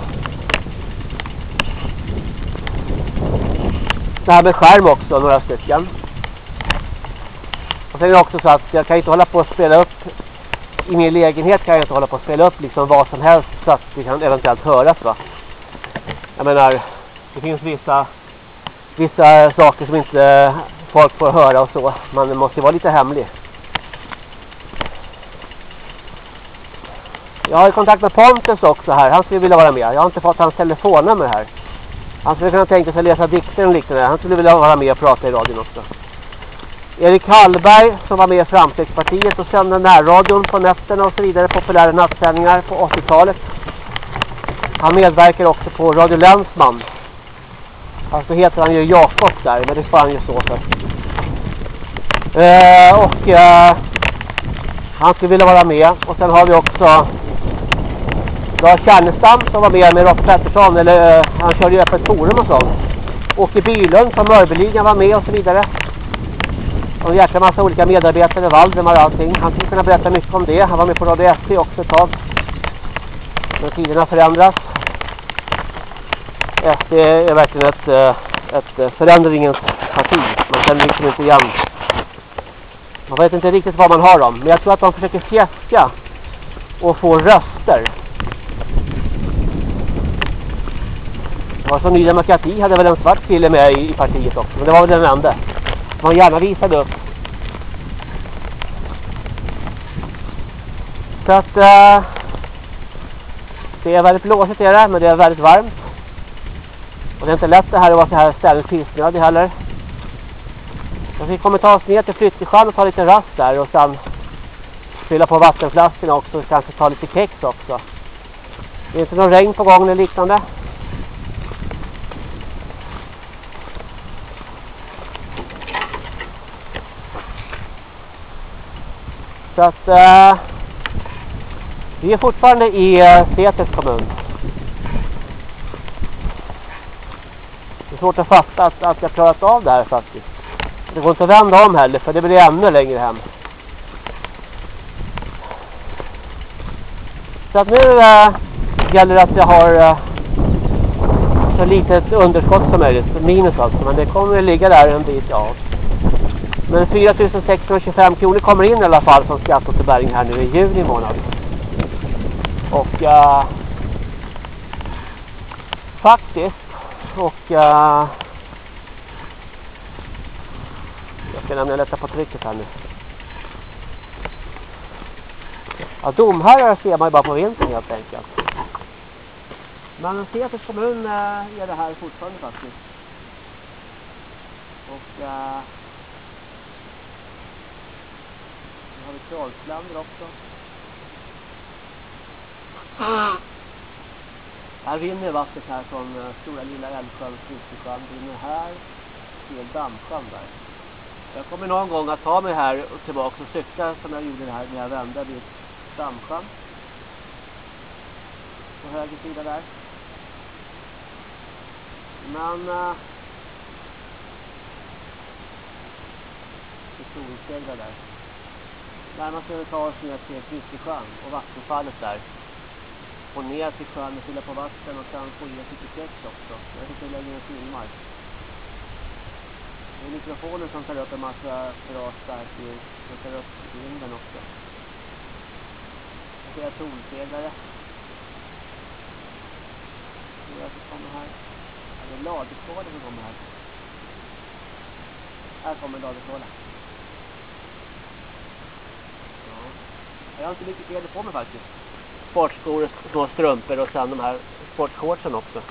Det här med skärm också, några stycken. Och sen är det också så att jag kan inte hålla på att spela upp i min lägenhet kan jag inte hålla på att spela upp liksom vad som helst så att det kan eventuellt höras va. Jag menar, det finns vissa vissa saker som inte folk får höra och så. Man måste vara lite hemlig. Jag har kontakt med Pontus också här. Han skulle vilja vara med. Jag har inte fått hans telefonnummer här. Han skulle kunna tänka sig läsa dikter och liknande. Han skulle vilja vara med och prata i radion också. Erik Hallberg som var med i Framstegspartiet och sände närradion på nätterna och så vidare. Populära nattsändningar på 80-talet. Han medverkar också på Radio Länsman. Alltså heter han ju Jakob där, men det får han ju stå för. Eh, och eh, han skulle vilja vara med. Och sen har vi också Lars Kärnestam som var med med Rolf Pettersson. Eller eh, han körde ju öppet forum och sånt. Åke Bylund från Mörbeligan var med och så vidare. Och en jäkla massa olika medarbetare, Valdemar och allting. Han skulle kunna berätta mycket om det. Han var med på Radio SC också ett tag. Men tiderna förändras. SD är verkligen ett, eh, ett eh, förändringens parti. Man känner liksom inte igen. Man vet inte riktigt vad man har dem. Men jag tror att de försöker fjäska och få röster. Det var som Ny Demokrati hade väl en svart kille med i, i partiet också. Men det var väl den enda. Man gärna visade upp. Så att... Uh, det är väldigt blåsigt är det, men det är väldigt varmt. Och det är inte lätt det här att vara så här ständigt pissnödig heller. Så vi kommer ta oss ner till Flyttesjön och ta lite rast där och sen fylla på vattenflaskorna också och kanske ta lite kex också. Det är inte någon regn på gång eller liknande. Så att eh, vi är fortfarande i uh, kommun. Det är svårt att fatta att, att jag klarat av det här faktiskt. Det går inte att vända om heller för det blir ännu längre hem. Så att nu eh, gäller det att jag har eh, så litet underskott som möjligt. Minus alltså. Men det kommer att ligga där en bit. Ja. Men 4625 kronor kommer in i alla fall som skatteåterbäring här nu i juni månad. Och uh, faktiskt och uh, jag ska nämligen lätta på trycket här nu. Ja, domherrar ser man ju bara på vintern helt enkelt. Men Seters kommun uh, är det eh, här fortfarande faktiskt. Och uh, nu har vi Trollsländer också. Mm. Här rinner vattnet här från uh, Stora Lilla Älvsjön, Fryssesjön, rinner här till Dammsjön där. Jag kommer någon gång att ta mig här och tillbaka och cykla som jag gjorde här när jag vände vid Dammsjön. På höger sida där. Men... Uh, Historiestegrar där. Närmast behöver vi ta oss ner till Fiskesjön och vattenfallet där och ner till sjön och fylla på vatten och sen få i lite kex också. Jag tycker inte lägger länge filmar. Det är mikrofonen som tar upp en massa bra starkljus. Den tar upp vinden också. Flera solseglare. Några som kommer här. Ja, det är ladestrålar som kommer här. Här kommer ladestrålar. Ja. Jag har inte mycket kläder på mig faktiskt. Sportskor, små strumpor och sen de här sportshortsen också.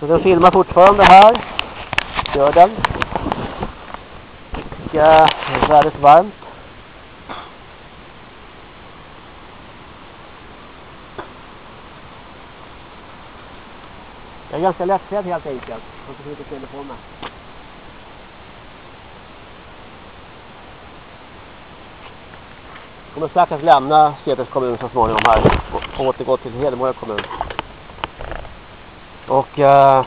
Så den filmar fortfarande här. Gör den. Det är väldigt varmt. Jag är ganska lättklädd helt enkelt. Jag får lite kläder på mig. Kommer strax att lämna Seters kommun så småningom här och återgå till Hedemora kommun. Och eh,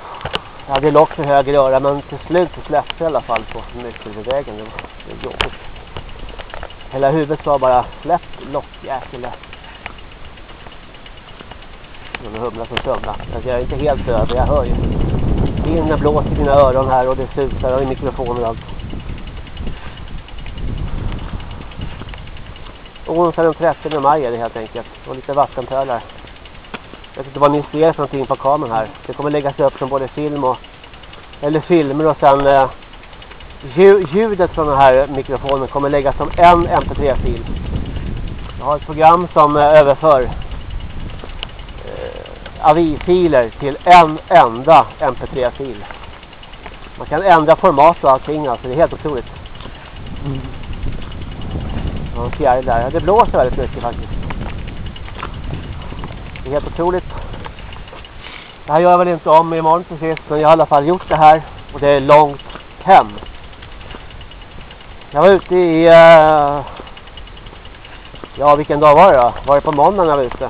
jag hade lock för höger öra men till slut släppte jag i alla fall på nyckelvägen. Det var jobbigt. Hela huvudet var bara släpp lockjäkele. En humla som sömnar. Alltså jag är inte helt över, jag hör ju. Vinden blåser i mina öron här och det susar och i mikrofonen och allt. Onsdag den 30 maj är det helt enkelt. Och lite vattenpölar. Jag vet inte vad ni ser för någonting på kameran här. Det kommer läggas upp som både film och eller filmer och sen eh, ljudet från den här mikrofonen kommer läggas som en mp3-fil. Jag har ett program som eh, överför eh, AVI-filer till en enda mp3-fil. Man kan ändra format och allting alltså, det är helt otroligt. Mm. Ja, där. Det blåser väldigt mycket faktiskt. Det är helt otroligt. Det här gör jag väl inte om imorgon precis. Men jag har i alla fall gjort det här. Och det är långt hem. Jag var ute i... Uh, ja, vilken dag var det då? Var det på måndagen jag var ute?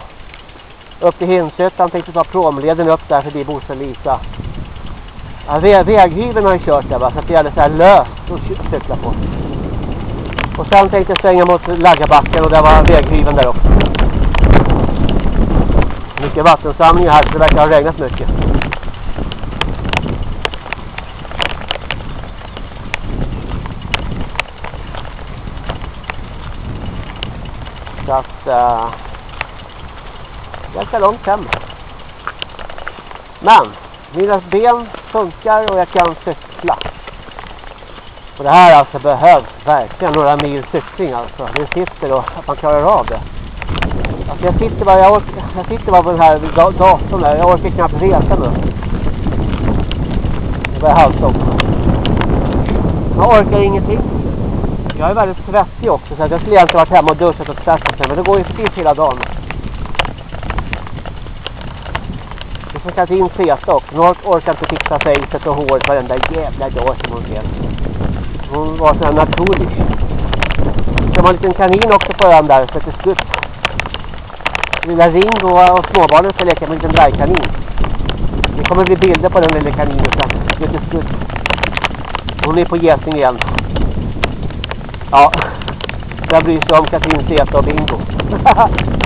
Upp till Hinshyttan. Tänkte ta promleden upp där förbi Bosse Lisa. Ja, väghyveln har jag kört där va. Så att det gäller så här löst att cykla på. Och sen tänkte jag svänga mot Laggabacken och där var väghyven där också mycket vattensamling här så det verkar ha regnat mycket. Så att uh, ganska långt hem. Men mina ben funkar och jag kan cykla. Och det här alltså behövs verkligen några mil cykling alltså. Det sitter och att man klarar av det. Alltså jag sitter bara, jag, orkar, jag sitter bara på den här datorn där. Jag orkar knappt resa nu. Jag börjar halsa också. Jag orkar ingenting. Jag är väldigt svettig också så jag skulle egentligen varit hemma och duschat och tvättat. Men det går ju precis hela dagen. Det får kanske in feta också. Hon orkar inte fixa fejset och håret varenda jävla dag som hon ser. Hon var sån här naturlig. Det har en liten kanin också på ön där, så hette Skutt lilla Ringo och småbarnen ska leka med en liten dvärgkanin. Det kommer bli bilder på den lilla kaninen sen. Skutt. Hon är på geting igen. Ja. Jag bryr sig om Katrin Zeta och Bingo.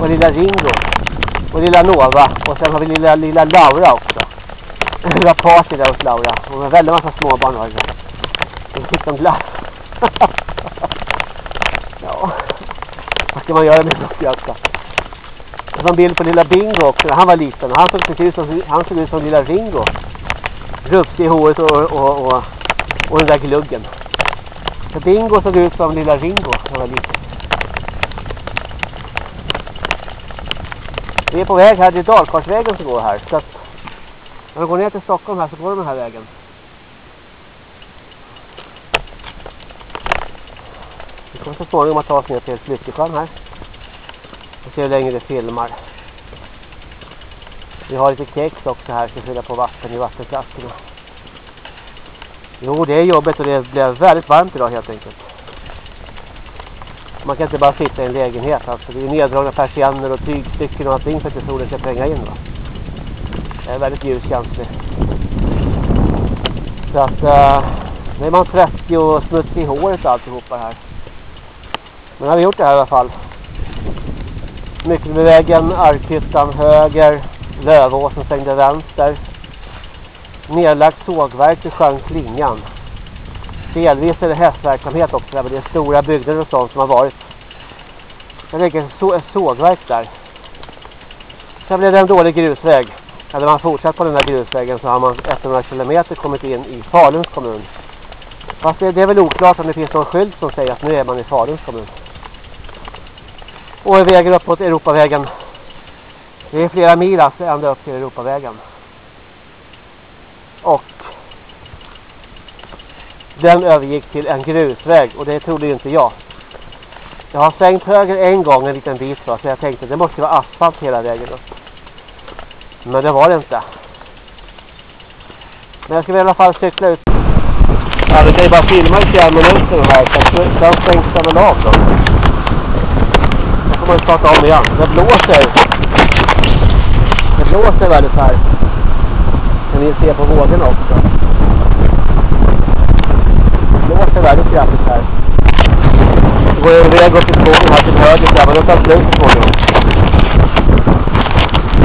och lilla Ringo. Och lilla Nova. Och sen har vi lilla, lilla Laura också. Det var party där hos Laura. Hon har väldigt massa småbarn. Alltså. Och fick de liksom glass. ja. Vad ska man göra med dem? Det var en bild på lilla Bingo också. Han var liten. Han såg precis som, han såg ut som lilla Ringo. Rufsig i håret och, och, och, och den där gluggen. Så Bingo såg ut som lilla Ringo när han var liten. Vi är på väg här, det är Dalkarsvägen som går här. Så att när vi går ner till Stockholm här så går de den här vägen. Vi kommer så småningom att ta oss ner till Flyttesjön här. Och se hur länge det filmar. Vi har lite kex också här så fylla på vatten i vattenflaskorna. Jo, det är jobbigt och det blev väldigt varmt idag helt enkelt. Man kan inte bara sitta i en lägenhet. Alltså, det är neddragna persienner och tygstycken och allting för att solen ska tränga in. Va? Det är väldigt ljuskänslig. Så att eh, nu är man 30 och smutsig i håret och alltihopa här. Men har vi gjort det här i alla fall. Myckelbyvägen, Arkhyttan höger, Lövåsen stängde vänster. Nedlagt sågverk i sjön Klingan delvis är det hästverksamhet också där, men det är stora byggnader och sånt som har varit. Det ligger så, ett sågverk där. Sen blev det en dålig grusväg. Hade man fortsatt på den här grusvägen så har man 100 kilometer kommit in i Faluns kommun. Fast det, det, är väl oklart om det finns någon skylt som säger att nu är man i Faluns kommun. Och vägen upp mot Europavägen. Det är flera mil alltså ända upp till Europavägen. Och den övergick till en grusväg och det trodde ju inte jag. Jag har svängt höger en gång en liten bit så jag tänkte att det måste vara asfalt hela vägen upp. Men det var det inte. Men jag ska i alla fall cykla ut. Ja, vi kan ju bara filma i 21 minuter här så sen stängs den väl av då. Då får man starta om igen. Det blåser. Det blåser väldigt här. Kan ni se på vågorna också. Det blåser väldigt kraftigt här. Det går en väg upp i skogen här till höger där, men det tar slut så småningom.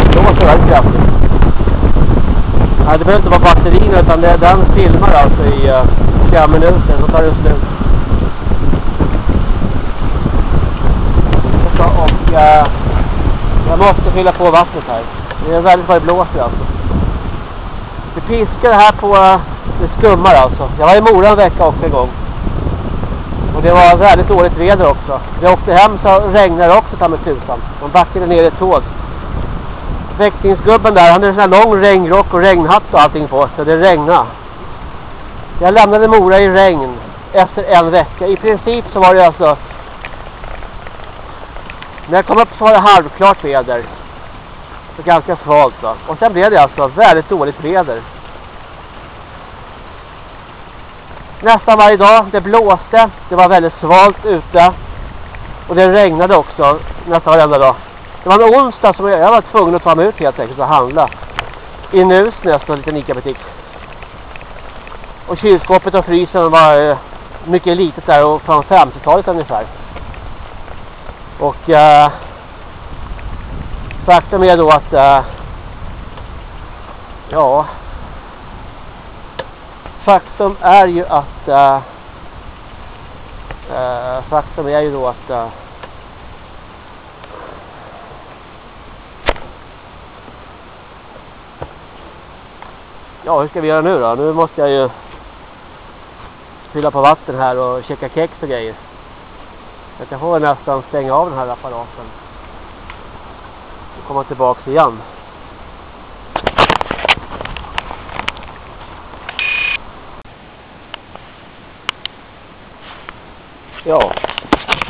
Det blåser väldigt kraftigt. Nej, det behöver inte vara batterierna utan det, den filmar alltså i uh, eh, 5 minuter, så tar det slut. Och uh, jag måste fylla på vattnet här. Det är väldigt vad det blåser alltså. Det piskar här på, uh, det skummar alltså. Jag var i Mora en vecka också en gång. Och det var väldigt dåligt väder också. Jag åkte hem så regnade det också ta med tusan. De backade ner ett tåg. Väckningsgubben där, han hade en sån här lång regnrock och regnhatt och allting på sig. Det regnade. Jag lämnade Mora i regn efter en vecka. I princip så var det alltså... När jag kom upp så var det halvklart väder. Så ganska svalt då. Och sen blev det alltså väldigt dåligt väder. Nästan varje dag. Det blåste, det var väldigt svalt ute. Och det regnade också nästan varenda dag. Det var en onsdag som jag, var tvungen att ta mig ut helt enkelt och handla. I Nusnäs, en liten Ica-butik. Och kylskåpet och frysen var eh, mycket litet där och från 50-talet ungefär. Och eh, faktum är då att eh, ja faktum är ju att uh, uh, faktum är ju då att uh, ja hur ska vi göra nu då? Nu måste jag ju fylla på vatten här och checka kex och grejer. Så jag får nästan stänga av den här apparaten. Och komma tillbaks igen. Ja,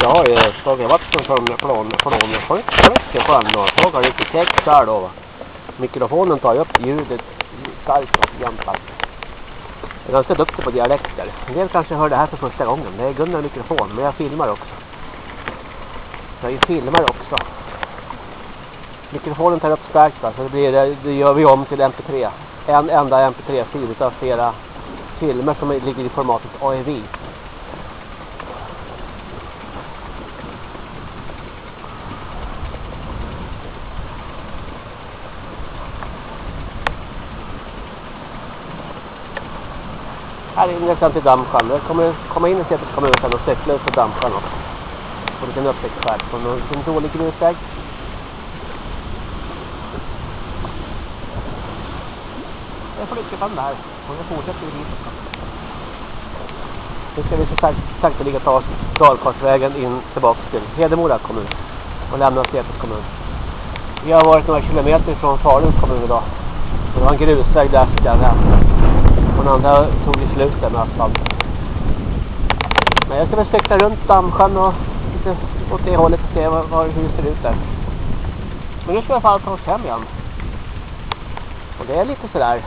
jag har ju tagit vatten från från från fläcken på den och tagit lite kex där då. Mikrofonen tar ju upp ljudet starkt och jämnt Jag är ganska duktig på dialekter. En del kanske hör det här för första gången. Det är Gunnar mikrofon, men jag filmar också. Jag filmar också. Mikrofonen tar upp starkt va? så det, blir, det gör vi om till MP3. En enda MP3-fil utav flera filmer som ligger i formatet AEV. Här inne sen till Dammsjön. Jag kommer komma in i Säters kommun sen och cykla ut på Dammsjön också. Och På kan upptäcka upptäcktsfärd på en liten dålig grusväg. Jag får lycka fram där. Och jag fortsätter hit. Nu ska vi så sakteliga ta oss in tillbaka till Hedemora kommun. Och lämna Säters kommun. Vi har varit några kilometer från Faluns kommun idag. Det var en grusväg där. där och den andra tog i slut där med asfalt. Men jag ska väl cykla runt Dammsjön och lite åt det hållet och se var, var, hur det ser ut där. Men nu ska jag i alla fall ta oss hem igen. Och det är lite sådär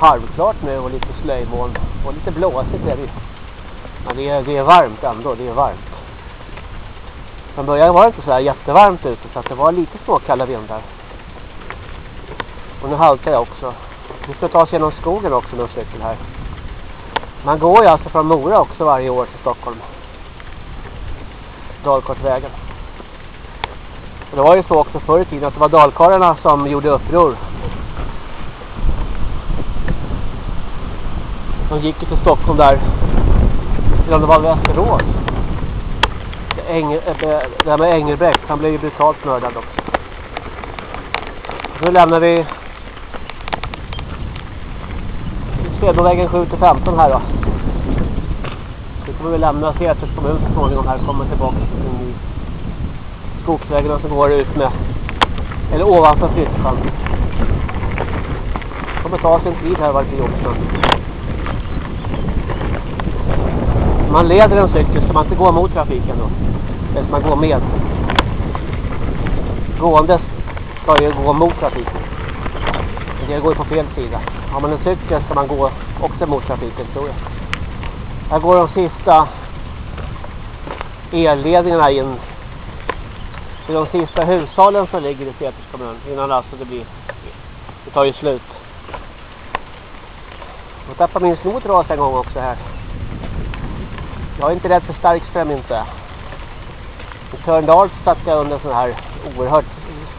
halvklart nu och lite slöjmoln och lite blåsigt är det Men det är, det är varmt ändå, det är varmt. Från början var det inte sådär jättevarmt ute så att det var lite småkalla vindar. Och nu halkar jag också. Vi ska ta oss genom skogen också med cykel här. Man går ju alltså från Mora också varje år till Stockholm. Dalkartsvägen. Och det var ju så också förr i tiden att det var dalkarlarna som gjorde uppror. De gick till Stockholm där. Eller om det var Västerås. Änger, eh, det här med Engelbrekt. Han blev ju brutalt mördad också. Nu lämnar vi Svedbovägen 7 till 15 här då. Nu kommer vi lämna Säters kommun så småningom här. Kommer tillbaka in i skogsvägarna som går ut med eller ovanför flyttsjön. Det kommer ta sin tid här varje jobb Man leder en cykel så man inte går mot trafiken då. Eller man går med. Gåendes ska ju gå mot trafiken. Det går ju på fel sida. Har man en cykel ska man gå också mot trafiken tror jag. Här går de sista elledningarna in till de sista hushållen som ligger i Peters kommun innan alltså det blir det tar ju slut. Jag tappade min snodras en gång också här. Jag är inte rädd för starkström inte. I Törndal satt jag under sådana här oerhört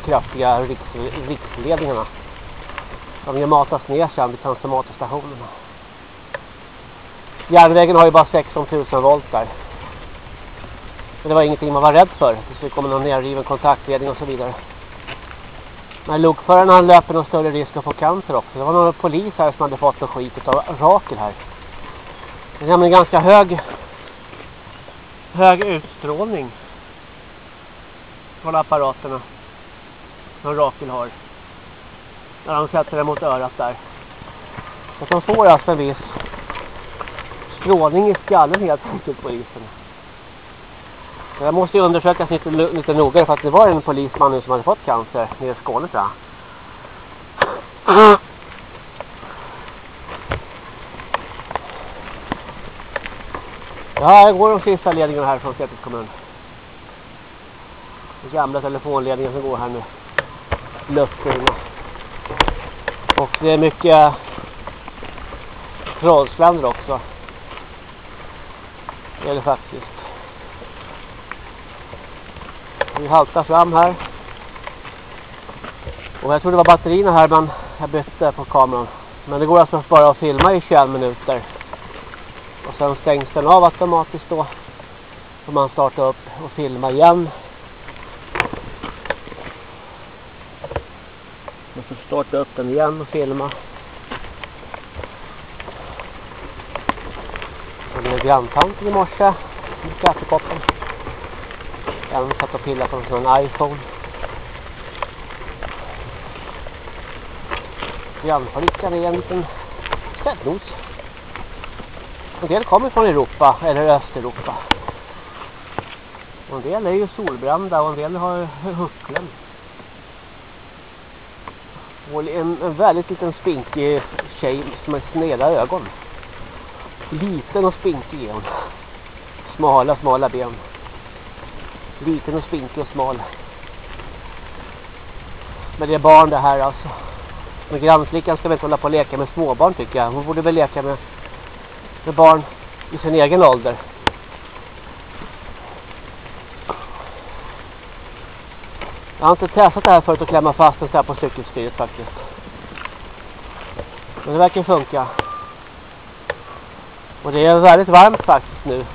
kraftiga riks, riksledningarna. De ju matas ner sen vid transformatorstationerna. Järnvägen har ju bara 16 000 volt där. Men det var ingenting man var rädd för. Det skulle komma någon nerriven kontaktledning och så vidare. Men lokförarna löper någon större risk att få cancer också. Det var några polis här som hade fått något skit av Rakel här. Det är nämligen ganska hög hög utstrålning från apparaterna som Rakel har. När de sätter den mot örat där. Så att de får alltså en viss strålning i skallen helt enkelt polisen. Jag måste ju undersökas lite, lite noga för att det var en polisman nu som hade fått cancer nere i Skåne tror jag. Ja, här går de sista ledningarna här från Säters kommun. Den gamla telefonledningen som går här nu. Luften. Och det är mycket trollsländer också. Det är det faktiskt. Vi haltar fram här. Och jag tror det var batterierna här men jag bytte på kameran. Men det går alltså bara att filma i 21 minuter. Och sen stängs den av automatiskt då. Så man startar upp och filma igen. Och får starta upp den igen och filma. Jag det granntanten i morse. Med kaffekoppen. En satt och pillade på en iPhone. Grannflickan är en liten städnos. En del kommer från Europa eller Östeuropa. Och en del är ju solbrända och en del har hucklen. Och en, en väldigt liten spinkig tjej som har sneda ögon. Liten och spinkig är hon. Smala, smala ben. Liten och spinkig och smal. Men det är barn det här alltså. Men grannflickan ska väl inte hålla på och leka med småbarn tycker jag. Hon borde väl leka med med barn i sin egen ålder. Jag har inte testat det här förut att klämma fast den så här på cykelstyret faktiskt. Men det verkar funka. Och det är väldigt varmt faktiskt nu.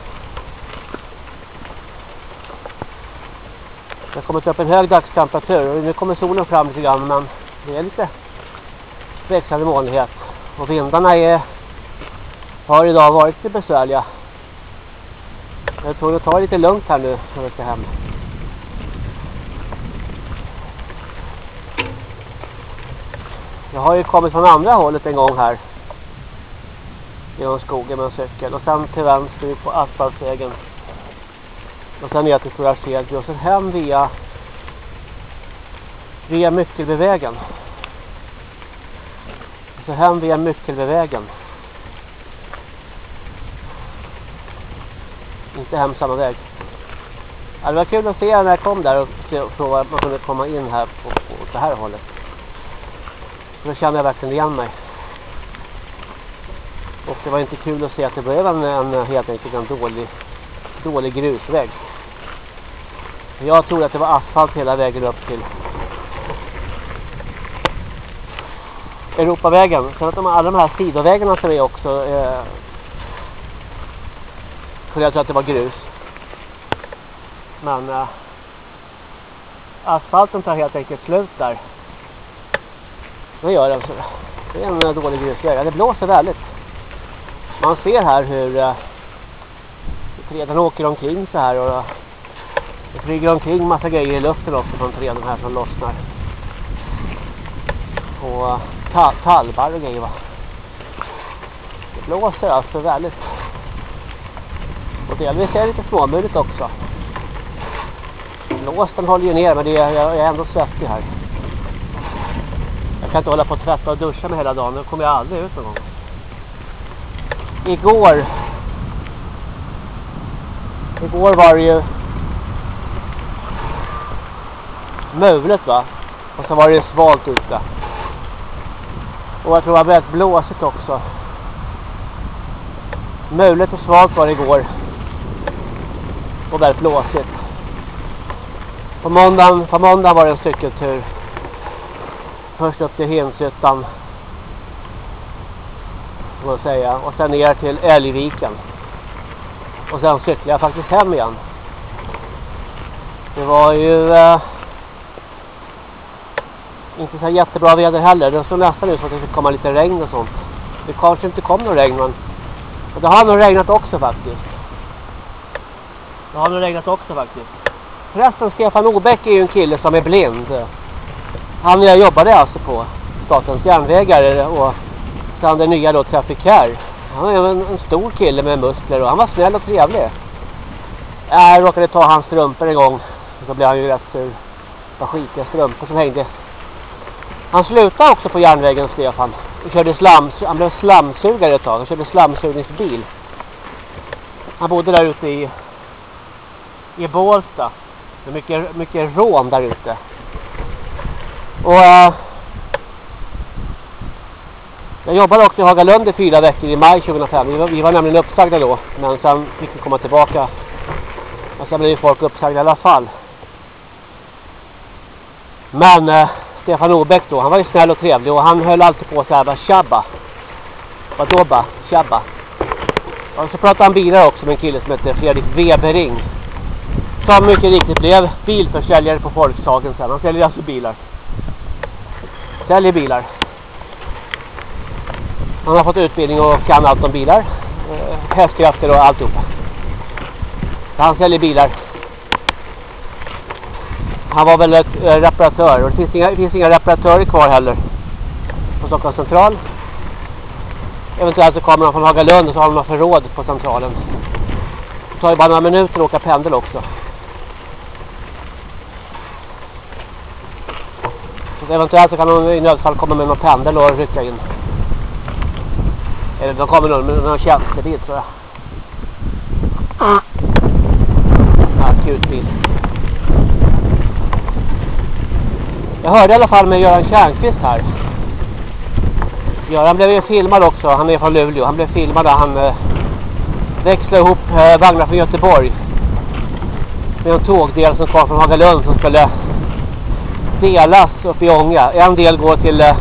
Det har kommit upp en hög dagstemperatur och nu kommer solen fram lite grann men det är lite växande molnighet. Och vindarna är har idag varit lite besvärliga. Jag tror att ta det lite lugnt här nu när vi ska hem. Jag har ju kommit från andra hållet en gång här. Genom skogen med en cykel. Och sen till vänster på asfaltvägen. Och sen ner till Stora Segel. Och sen hem via via Myckelbevägen. Så hem via Myckelbevägen. inte hem samma väg. Ja, det var kul att se när jag kom där och prova om man kunde komma in här på, på det här hållet. Då kände jag verkligen igen mig. Och det var inte kul att se att det blev en, en helt enkelt en dålig, dålig grusväg. Jag tror att det var asfalt hela vägen upp till Europavägen. Sen att de, alla de här sidovägarna som är också eh, kunde jag tro att det var grus. Men eh, asfalten tar helt enkelt slut där. Det gör den. Det är en dålig grusväg. Det blåser väldigt. Man ser här hur eh, träden åker omkring så här och eh, det flyger omkring massa grejer i luften också från träden här som lossnar. Och eh, talbar och grejer va. Det blåser alltså väldigt. Och delvis är det lite småmuligt också. Blåsten håller ju ner men det är, jag är ändå svettig här. Jag kan inte hålla på att tvätta och duscha mig hela dagen. Då kommer jag aldrig ut någon gång. Igår Igår var det ju mulet va. Och så var det svalt ute. Och jag tror det var väldigt blåsigt också. Mulet och svalt var det igår. Och väldigt blåsigt. På måndagen, på måndagen var det en cykeltur. Först upp till Henshyttan. man säga. Och sen ner till Älgviken. Och sen cyklade jag faktiskt hem igen. Det var ju eh, inte så jättebra väder heller. Det såg nästan ut som att det skulle komma lite regn och sånt. Det kanske inte kom någon regn men det har nog regnat också faktiskt. Det har nog regnat också faktiskt. Förresten Stefan Obeck är ju en kille som är blind. Han och jag jobbade alltså på Statens järnvägar och sen det nya då Trafikär. Han är en, en stor kille med muskler och han var snäll och trevlig. Jag råkade ta hans strumpor en gång. Så blev han ju rätt sur. Det var skitiga strumpor som hängde. Han slutade också på järnvägen Stefan. Han, körde slams, han blev slamsugare ett tag. Han körde slamsugningsbil. Han bodde där ute i i Bålsta. Det är mycket, mycket rån där ute. Och uh, jag jobbade också i Hagalund i fyra veckor i maj 2005. Vi var, vi var nämligen uppsagda då. Men sen fick vi komma tillbaka. Och sen blev ju folk uppsagda i alla fall. Men uh, Stefan Obeck då, han var ju snäll och trevlig. Och han höll alltid på så här bara tjabba. Vadå ba? Tjabba. Och så pratade han bilar också med en kille som heter Fredrik Webering. Som mycket riktigt blev bilförsäljare på Volkswagen sen. Han säljer alltså bilar. Säljer bilar. Han har fått utbildning och kan allt om bilar. Eh, hästkrafter och alltihopa. Han säljer bilar. Han var väl ett eh, reparatör. Och det finns, inga, det finns inga reparatörer kvar heller. På Stockholms central. Eventuellt så kommer han från Hagalund och så har de förråd på centralen. Det tar ju bara några minuter att åka pendel också. Så eventuellt så kan de i nödfall komma med någon pendel och rycka in. Eller de kommer nog med någon tjänstebil tror jag. Akutbil. Jag hörde i alla fall med Göran Kärnqvist här. Göran blev ju filmad också. Han är från Luleå. Han blev filmad där han eh, växlade ihop eh, vagnar från Göteborg. Med en tågdel som kom från Hagalund som skulle delas uppe i Ånga. En del går till eh,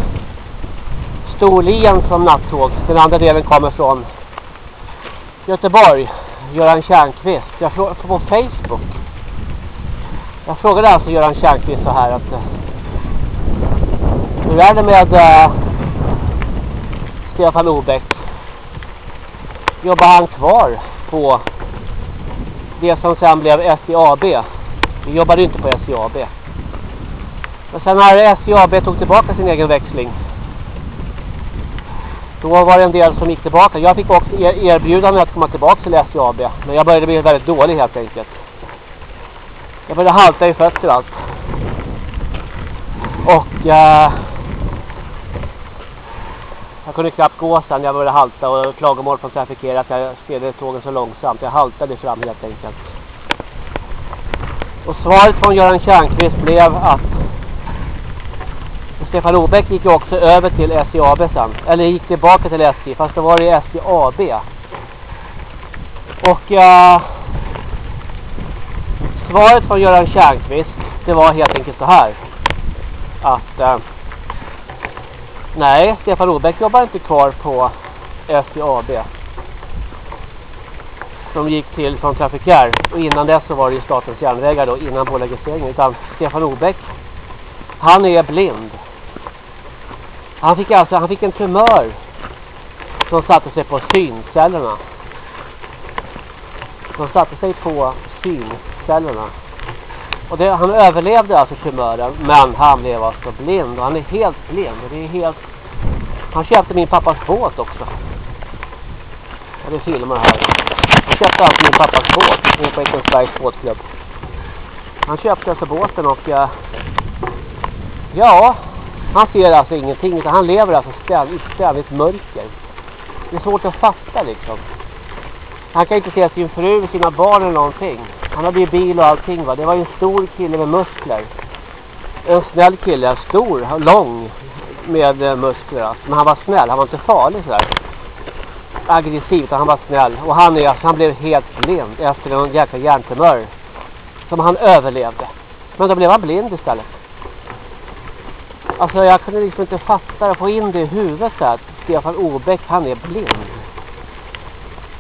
Storlien som nattåg. Den andra delen kommer från Göteborg. Göran Kärnqvist. Jag frågade på Facebook. Jag frågade alltså Göran Kärnqvist så här att eh, hur är det med äh, Stefan Obeck? Jobbar han kvar på det som sen blev SIAB? Vi jobbade inte på SIAB. Men sen när SJAB tog tillbaka sin egen växling då var det en del som gick tillbaka. Jag fick också e- erbjudande att komma tillbaka till SJAB. Men jag började bli väldigt dålig helt enkelt. Jag började halta i fötter allt. Och eh, jag kunde knappt gå sen jag började halta och klagomål från trafikerare att jag spelade tågen så långsamt. Jag haltade fram helt enkelt. Och svaret från Göran Kärnqvist blev att Stefan Obeck gick ju också över till SJAB sen. Eller gick tillbaka till SJ. Fast då var det SJAB. Och äh, svaret från Göran Kärnqvist. Det var helt enkelt så här. Att äh, Nej, Stefan Obeck jobbar inte kvar på SJAB. Som gick till från Trafikär. Och innan dess så var det ju Statens järnvägar då, innan bolagiseringen. Utan Stefan Obeck, han är blind. Han fick alltså, han fick en tumör som satte sig på syncellerna. Som satte sig på syncellerna. Och det, han överlevde alltså tumören. Men han blev alltså blind. Och han är helt blind. Och det är helt... Han köpte min pappas båt också. Och det filmar här. Han köpte alltså min pappas båt. På Ekensbergs båtklubb. Han köpte alltså båten och... Eh, ja... Han ser alltså ingenting. Utan han lever alltså ständigt, ständigt mörker. Det är svårt att fatta liksom. Han kan inte se sin fru, sina barn eller någonting. Han hade ju bil och allting va. Det var ju en stor kille med muskler. En snäll kille, stor, lång med eh, muskler alltså. Men han var snäll, han var inte farlig sådär. Aggressiv, utan han var snäll. Och han, är, alltså, han blev helt blind efter en jäkla hjärntumör. Som han överlevde. Men då blev han blind istället. Alltså jag kunde liksom inte fatta det, få in det i huvudet så att Stefan Obeck, han är blind.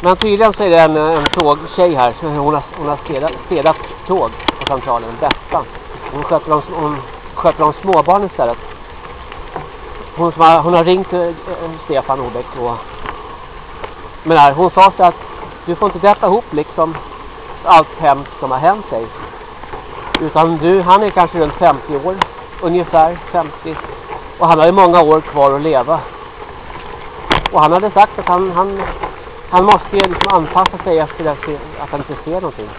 Men tydligen så är det en, en tågtjej här. Så hon har, hon har städat, städat tåg på centralen. Bettan. Hon sköter de, hon sköter de småbarn istället. Hon, som har, hon har ringt äh, Stefan Obeck. Och, men här, hon sa så att du får inte deppa ihop liksom allt hemskt som har hänt dig. Utan du, han är kanske runt 50 år. Ungefär 50. Och han har ju många år kvar att leva. Och han hade sagt att han, han han måste ju liksom anpassa sig efter att han inte ser någonting.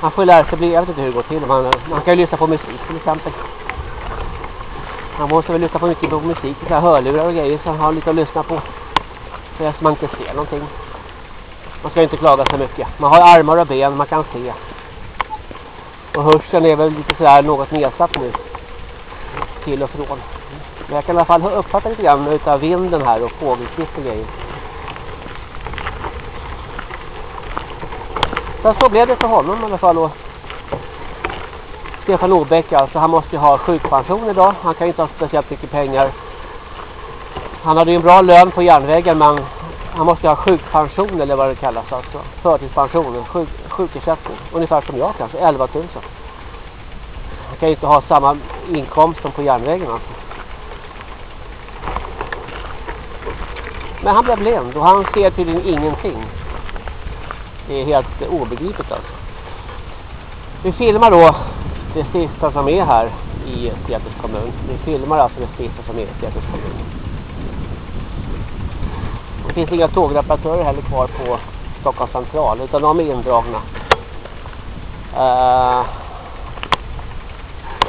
Han får lära sig bli, jag vet inte hur det går till. Man, man kan ju lyssna på musik till exempel. Man måste väl lyssna på mycket på musik, så här hörlurar och grejer så han har lite att lyssna på. Så att man inte ser någonting. Man ska inte klaga så mycket. Man har armar och ben, man kan se. Och hörseln är väl lite sådär något nedsatt nu. Till och från. Men jag kan i alla fall uppfatta lite grann utav vinden här och fågelkvitt och grejer. Men så blev det för honom i alla fall. då. Stefan Obeck alltså, han måste ju ha sjukpension idag. Han kan ju inte ha speciellt mycket pengar. Han hade ju en bra lön på järnvägen men han måste ha sjukpension eller vad det kallas alltså. Förtidspension, sjuk, sjukersättning. Ungefär som jag kanske, 11 000. Han kan ju inte ha samma inkomst som på järnvägen alltså. Men han blev blind och han ser tydligen ingenting. Det är helt obegripligt alltså. Vi filmar då det sista som är här i Säters kommun. Vi filmar alltså det sista som är i Säters kommun. Det finns inga tågreparatörer heller kvar på Stockholms central utan de är indragna. Uh,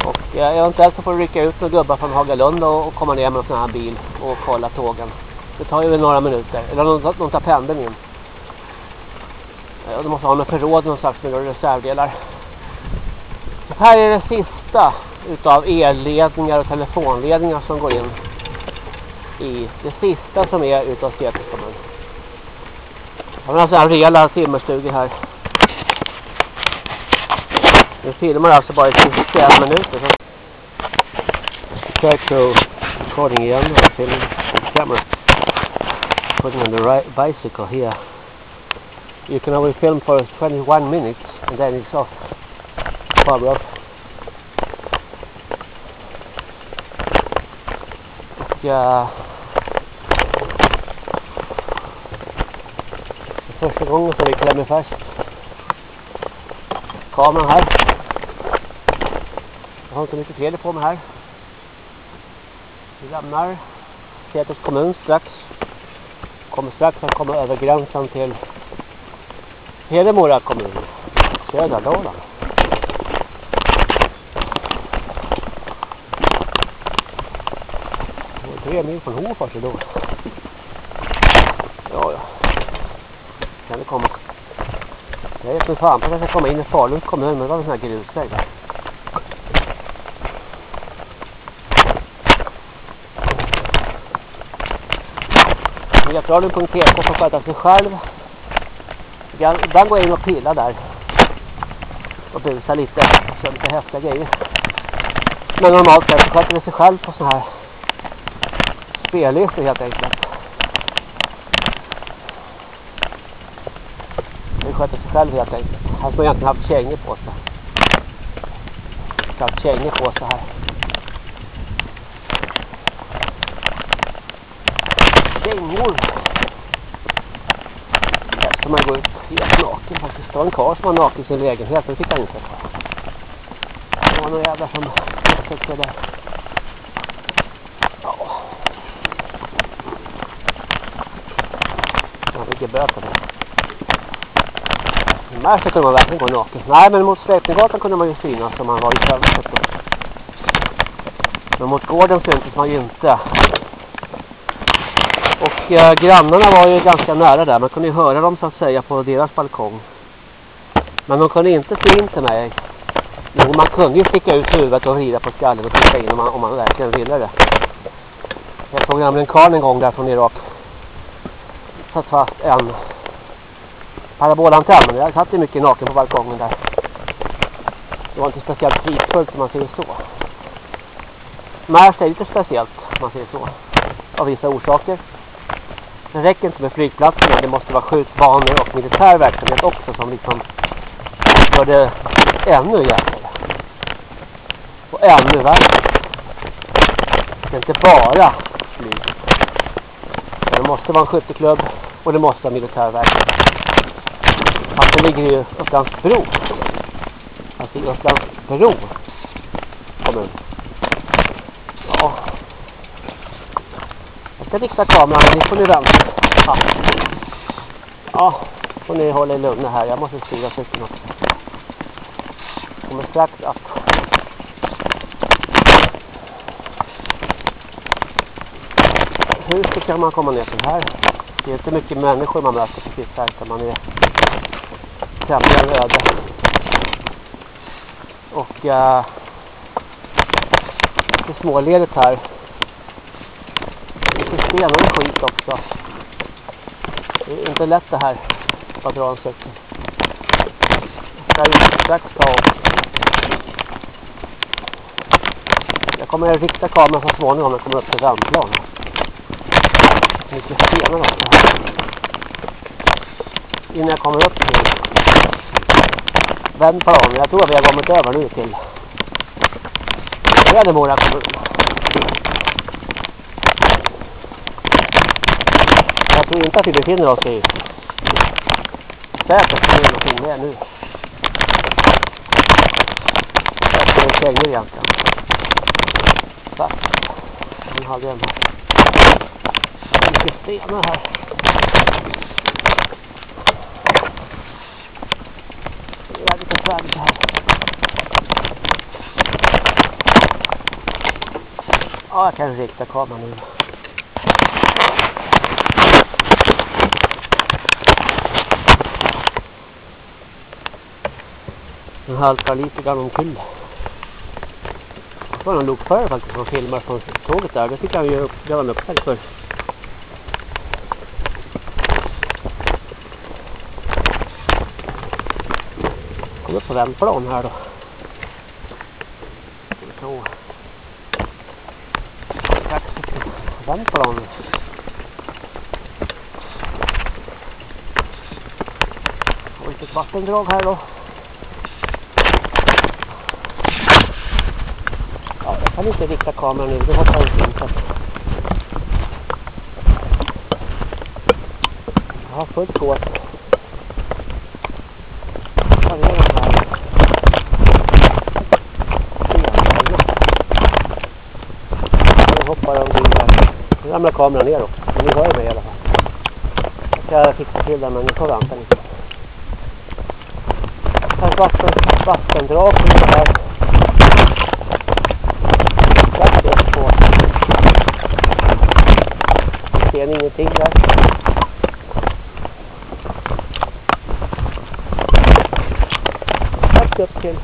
och eh, jag eventuellt så får du rycka ut några gubbar från Hagalund och, komma ner med en sån här bil och kolla tågen. Det tar ju några minuter. Eller de, de tar pendeln in. Eh, de måste ha något förråd någonstans med reservdelar. Det här är det sista utav elledningar och telefonledningar som går in i det sista som är utav Säters kommun. Jag har alltså en rejäla timmerstugor här. Vi filmar i 25 minuter. Check to recording igen. Film camera. Putting on the right bicycle here. you can only film for 21 minutes and then it's off power off uh, första gången som vi klämmer fast kameran här jag har inte mycket fel på mig här vi lämnar Säters kommun strax kommer strax att komma över gränsen till Hedemora kommun, södra Dalarna. Tre mil från Hofors idag. Ja, ja. Kan det komma. Jag vet inte fan på att jag ska komma in i Faluns kommun, men det var en sån här grusväg där. Jetradion.tk får sköta sig själv. Ibland går jag in och pillar där. Och busar lite. Kör lite häftiga grejer. Men normalt sett sköter det sig själv på sådana här spellistor helt enkelt. Det sköter sig själv helt enkelt. Här skulle egentligen haft kängor på sig. Haft kängor på sig här. Kängor. Där kan man gå ut helt naken faktiskt. Det var en karl som var naken i sin lägenhet. Det fick han inte. Det var några jävlar som försökte... det. Ja. Man fick ju böter det. I Märsta kunde man verkligen gå naken. Nej, men mot Släpninggatan kunde man ju synas om man var i fönstret. Men mot gården syntes man ju inte. Och eh, grannarna var ju ganska nära där. Man kunde ju höra dem så att säga på deras balkong. Men de kunde inte se in till mig. Jo, man kunde ju sticka ut huvudet och vrida på skallen och titta in om man, om man verkligen ville det. Jag såg nämligen en karl en gång där från Irak. Satt fast en parabolantenn. Men jag satt ju mycket naken på balkongen där. Det var inte speciellt fridfullt om man säger så. Märsta är lite speciellt om man säger så. Av vissa orsaker. Det räcker inte med flygplatserna. Det måste vara skjutbanor och militär verksamhet också som liksom gör det ännu jävligare. Och ännu värre. Det är inte bara flyg. Det måste vara en skytteklubb och det måste vara militär verksamhet. Alltså det ligger ju Upplands bro. Alltså i Upplands bro kommun. Ja. Jag ska rikta kameran, ni får ni vänta. Ja. ja, får ni hålla er lugna här. Jag måste skriva cykeln också. Kommer strax att huset kan man komma ner till här. Det är inte mycket människor man möter precis här utan man är tämligen öde. Och eh, äh, lite småledet här. Sten stenar och skit också. Det är inte lätt det här att dra en cykel. Jag strax jag kommer att rikta kameran så småningom när jag kommer upp till vändplan. Mycket stenar också här. Innan jag kommer upp till vändplan. Jag tror att vi har kommit över nu till Hedemora kommun. Jag tror inte att vi befinner oss i säkert är någonting mer nu. Efter en kängor egentligen. Den hade jag En här. Mycket stenar här. Det är lite besvärligt här. Ja, jag kan rikta kameran nu. Den halkar lite grann omkull. Det var någon lokförare faktiskt som filmar från tåget där. Det fick han ju upp, det var en upptäckt för. Kommer upp på vändplan här då. Så. Dags vändplan. Och lite vattendrag här då. Ja, jag kan inte rikta kameran nu. Det hoppar inte in. Så. Jag har fullt på. Vad här? Nu hoppar de in här. Nu ramlar kameran ner också. Men ni hör ju mig i alla fall. Jag ska fixa till den men ni får vänta lite. Här är vatten, vattendrag som är här. Strax upp på till där? Strax upp till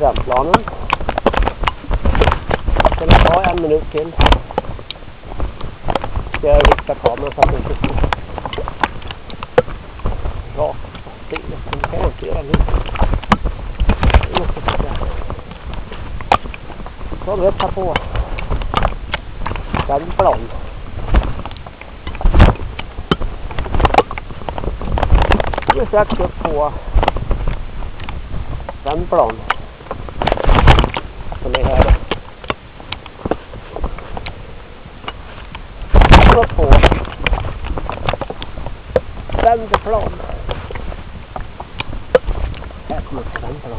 vändplanen. Ska det ta en minut till. Ska jag rikta kameran så att det inte står rakt det kan jag inte göra nu. Jag måste försöka. Så upp här på. Den Nu är strax upp på Vändplan. Som är här. Upp på Vändplan. Här kommer upp Vändplan.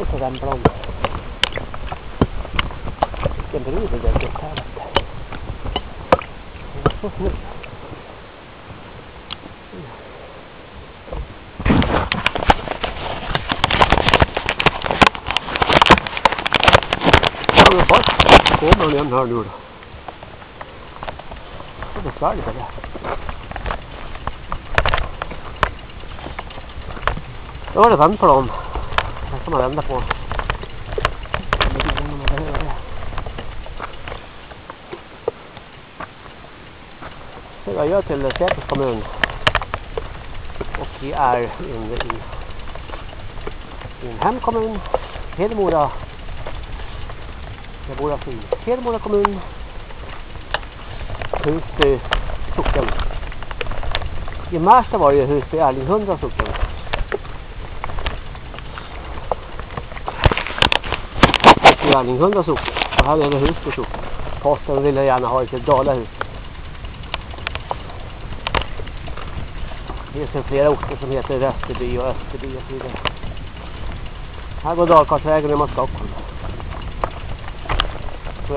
Och så Vändplan. Vilken bro det dök upp här. vet du. Det är så snyggt. Ja, men först går man igen här nu då. Det besvärligt är det. Då var det vändplan. Den ska man vända på. Så jag gör till Säters kommun. Och vi är inne i min hemkommun, Hedemora. Jag bor alltså i Hedemora kommun. Husby socken. I Märsta var det ju Husby Erlinghundra socken. Husby Erlinghundra socken. Och här är det Husby socken. Posten ville gärna ha ett Dalahus. Det finns flera orter som heter Västerby och Österby och så vidare. Här går Dalkarlsvägen när man ska Stockholm.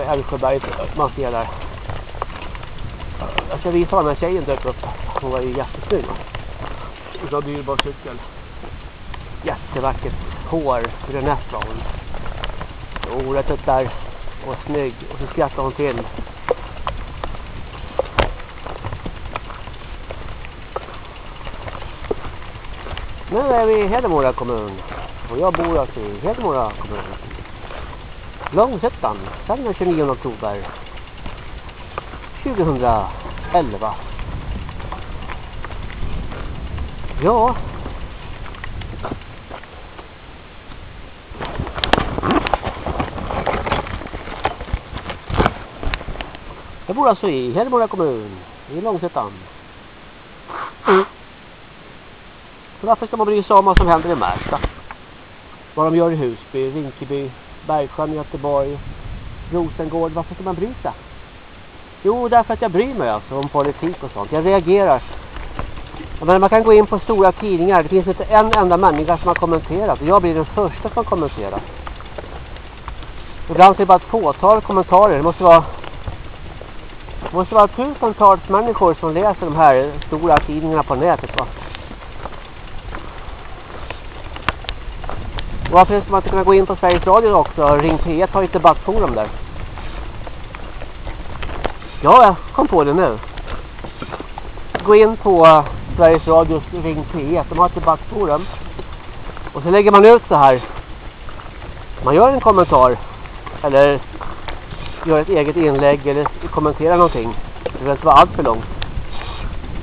Älvsjöberget man ser där. Jag ska visa vad den här tjejen dök upp. Hon var ju jättesnygg. Utav dyrbar cykel. Jättevackert hår. Brunett var hon. Och orättet där. Och snygg. Och så skrattade hon till. Nu är vi i Hedemora kommun. Och jag bor alltså i Hedemora kommun. Långsötan. Sen den 29 oktober. 2011. Ja. Jag bor alltså i Hedemora kommun. I Långsötan. Mm. Så varför ska man bry sig om vad som händer i Märsta? Vad de gör i Husby, Rinkeby, Bergsjön, Göteborg, Rosengård. Varför ska man bry sig? Jo, därför att jag bryr mig alltså om politik och sånt. Jag reagerar. Men man kan gå in på stora tidningar. Det finns inte en enda människa som har kommenterat. Jag blir den första som kommenterar. Ibland är det bara ett fåtal kommentarer. Det måste vara det måste vara tusentals människor som läser de här stora tidningarna på nätet va? Varför ska man inte kunna gå in på Sveriges Radio också? Ring P1 har ju ett debattforum där. Ja, jag kom på det nu. Gå in på eh, Sveriges Radios Ring P1. De har ett debattforum. Och så lägger man ut så här. Man gör en kommentar. Eller gör ett eget inlägg. Eller kommenterar någonting. Det behöver inte vara allt för långt.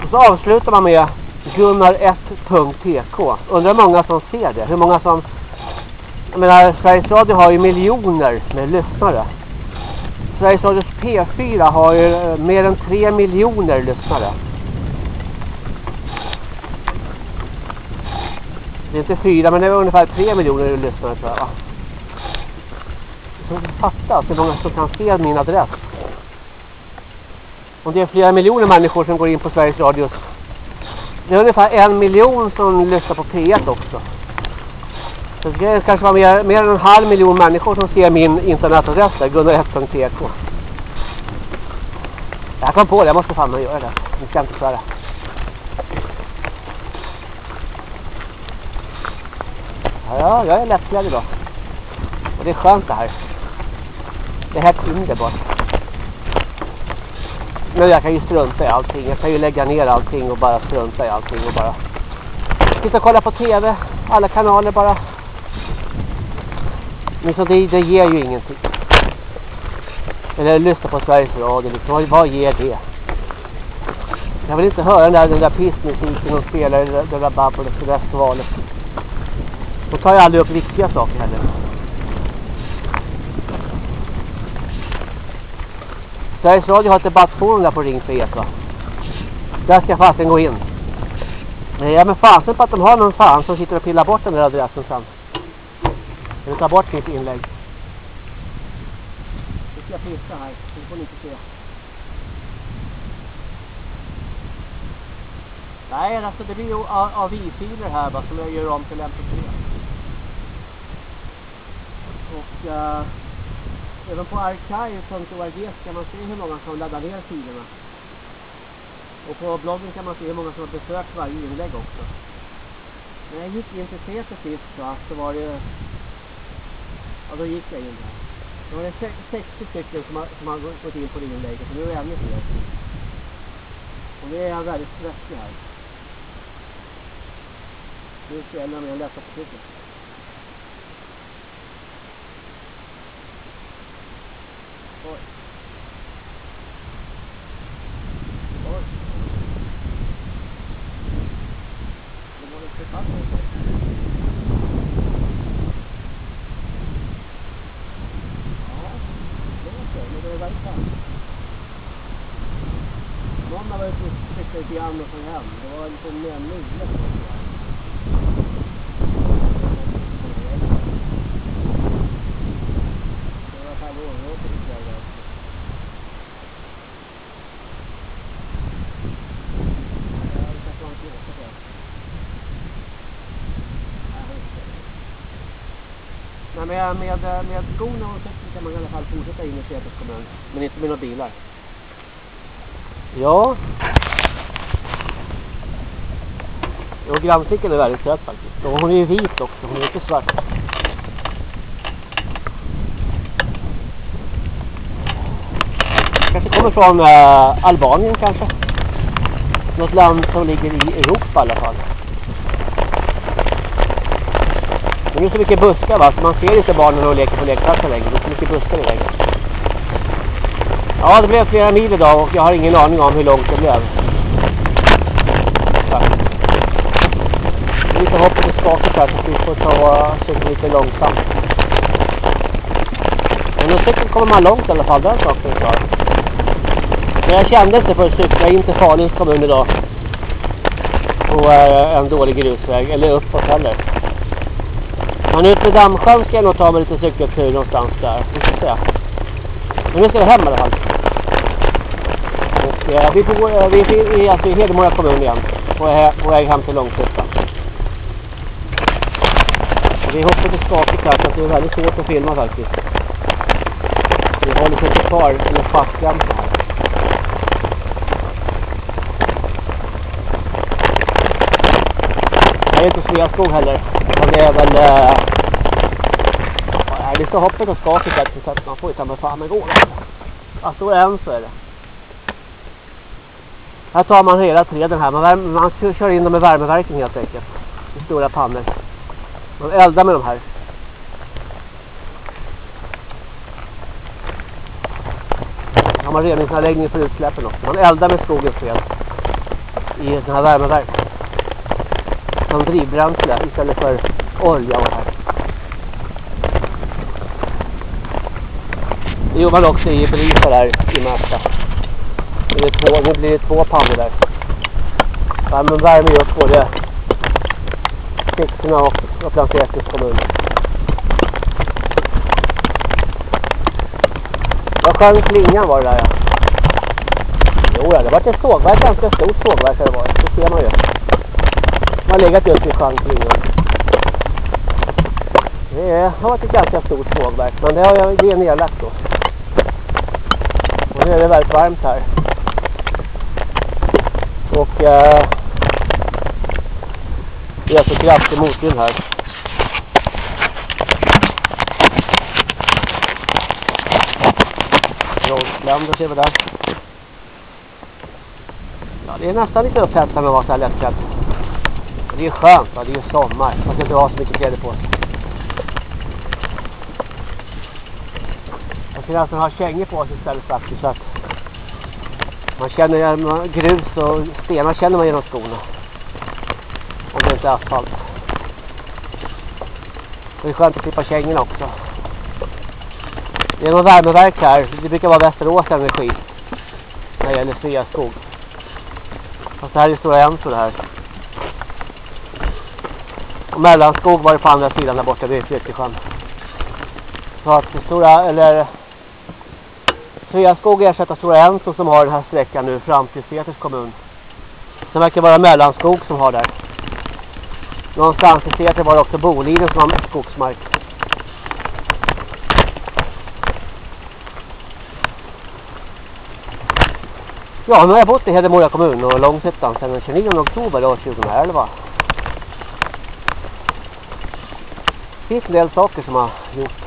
Och så avslutar man med Gunnar1.tk. Undrar hur många som ser det. Hur många som jag menar, Sveriges Radio har ju miljoner med lyssnare. Sveriges Radios P4 har ju eh, mer än 3 miljoner lyssnare. Det är inte fyra, men det är ungefär 3 miljoner lyssnare tror jag va? Jag fattar hur många som kan se min adress. Om det är flera miljoner människor som går in på Sveriges Radios. Det är ungefär en miljon som lyssnar på P1 också. Så det kanske var mer, mer än en halv miljon människor som ser min internetadress där, gunnar1.tk. Jag kom på det, jag måste fan göra det. Nu ska inte svära. Ja, jag är lättklädd idag. Och det är skönt det här. Det är helt underbart. Men jag kan ju strunta i allting. Jag kan ju lägga ner allting och bara strunta i allting och bara Titta och kolla på tv. Alla kanaler bara. Men så det, det ger ju ingenting. Eller lyssna på Sveriges Radio. Liksom. Vad, vad ger det? Jag vill inte höra den där, den där pissmusiken de spelar det, det där babblet för västvalet. De tar ju aldrig upp viktiga saker heller. Sveriges Radio har ett debattforum där på Ring Frihet va. Där ska fasen gå in. Eh, ja men fasen på att de har någon fan som sitter och pillar bort den där adressen sen. Eller ta bort mitt inlägg. Nu ska jag fiska här, det får ni inte se. Nej, alltså det blir ju AVI-filer här va, som jag gör om till MP3. Och uh, även på archive.org kan man se hur många som laddar ner filerna. Och på bloggen kan man se hur många som har besökt varje inlägg också. När jag gick in till CT sist så var det... Ja, då gick jag in här. Då var det 60 stycken som har, som har gått in på det inlägget, så nu är det ännu fler. Och nu är jag väldigt stressig här. Nu ska jag nämligen läsa på trycket. Oj. Det var lite författare. Ja, det var så. Men det är väldigt sant. Någon har varit ute lite grann och så hem. Med, med, med skorna och cykeln kan man i alla fall fortsätta in i Säters kommun. Men inte med några bilar. Ja. Och grannflickan är väldigt söt faktiskt. Och hon är ju vit också, hon är inte svart. Kanske kommer från äh, Albanien kanske. Något land som ligger i Europa i alla fall. Men det är så mycket buskar va, så man ser inte barnen när de leker på lekplatsen längre. Det är så mycket buskar i vägen. Ja, det blev flera mil idag och jag har ingen aning om hur långt det blev. Ja. Det är lite skakigt här så vi får ta cykeln cykla lite långsamt. Men med cykeln kommer man långt i alla fall, den saken är klar. Men jag kände inte för att cykla in till Faluns kommun idag. På en dålig grusväg, eller uppåt heller. Men ut på Dammsjön ska jag nog ta mig lite cykeltur någonstans där. Vi får se. Men nu ska jag hem i alla fall. Och, eh, vi, får, eh, vi är alltså i Hedemora kommun igen. På, på väg hem till Långshyttan. Det är hoppet och skakigt här så det är väldigt svårt att filma faktiskt. Vi har liksom inte kvar eller fastklämt här. Det är inte Sveaskog heller. Men det är väl... Eh, det är så hoppet och skakigt faktiskt så att man får ju ta med fan med gå. Ja, är en så är det. Här tar man hela träden här. Man, man kör in dem i värmeverken helt enkelt. I stora pannor. Man eldar med de här. har man reningsanläggning för utsläppen också. Man eldar med skogens träd i sådana här värmeverk som drivbränsle istället för olja och här. Det gör man också i Brisa där i Märsta. Nu blir det två pannor där. Ja, värmer värmer upp både Sigtuna och Upplands Väsbys kommun. Vad sjön Klingan var det där ja. Jo, det var ett sågverk, ganska stort sågverk det var. Det ser man ju har legat just i sjön Det har varit ett ganska stort sågverk, men det har jag det är nedlagt då. Och nu är det väldigt varmt här. Och eh, det är så kraftig motvind här. Rollsländer ser vi där. Ja, det är nästan lite upphetsande med att vara så här lättklädd. Det är skönt, va? det är ju sommar. Man ska inte ha så mycket kläder på sig. Man ska nästan ha kängor på sig istället faktiskt. Så att man känner grus och stenar känner man genom skorna. Lite asfalt. Det är skönt att klippa kängorna också. Det är något värmeverk här. Det brukar vara Västerås Energi. när det gäller Sveaskog. Fast det här är Stora Enso det här. Och Mellanskog var det på andra sidan där borta vid Flyttesjön. Så att Stora, eller Sveaskog ersätter Stora Enso som har den här sträckan nu fram till Seters kommun. Sen verkar vara Mellanskog som har där. Någonstans i Seter var det också Boliden som har skogsmark. Ja, nu har jag bott i Hedemora kommun och Långshyttan sedan den 29 oktober år 2011. Det finns en del saker som har gjort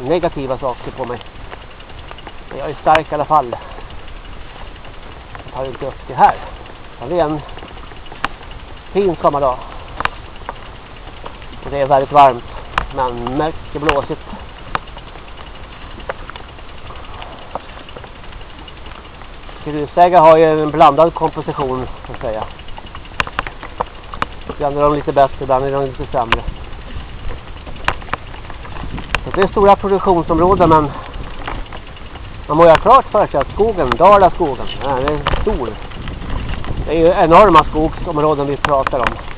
negativa saker på mig. Men jag är stark i alla fall. Jag tar inte upp det här. Det är en fin sommardag. Och det är väldigt varmt. Men mycket blåsigt. Grusäga har ju en blandad komposition så att säga. Ibland är de lite bättre, ibland är de lite sämre. Så det är stora produktionsområden men man må ju ha klart för sig att skogen, Dalaskogen, den är stor. Det är ju enorma skogsområden vi pratar om.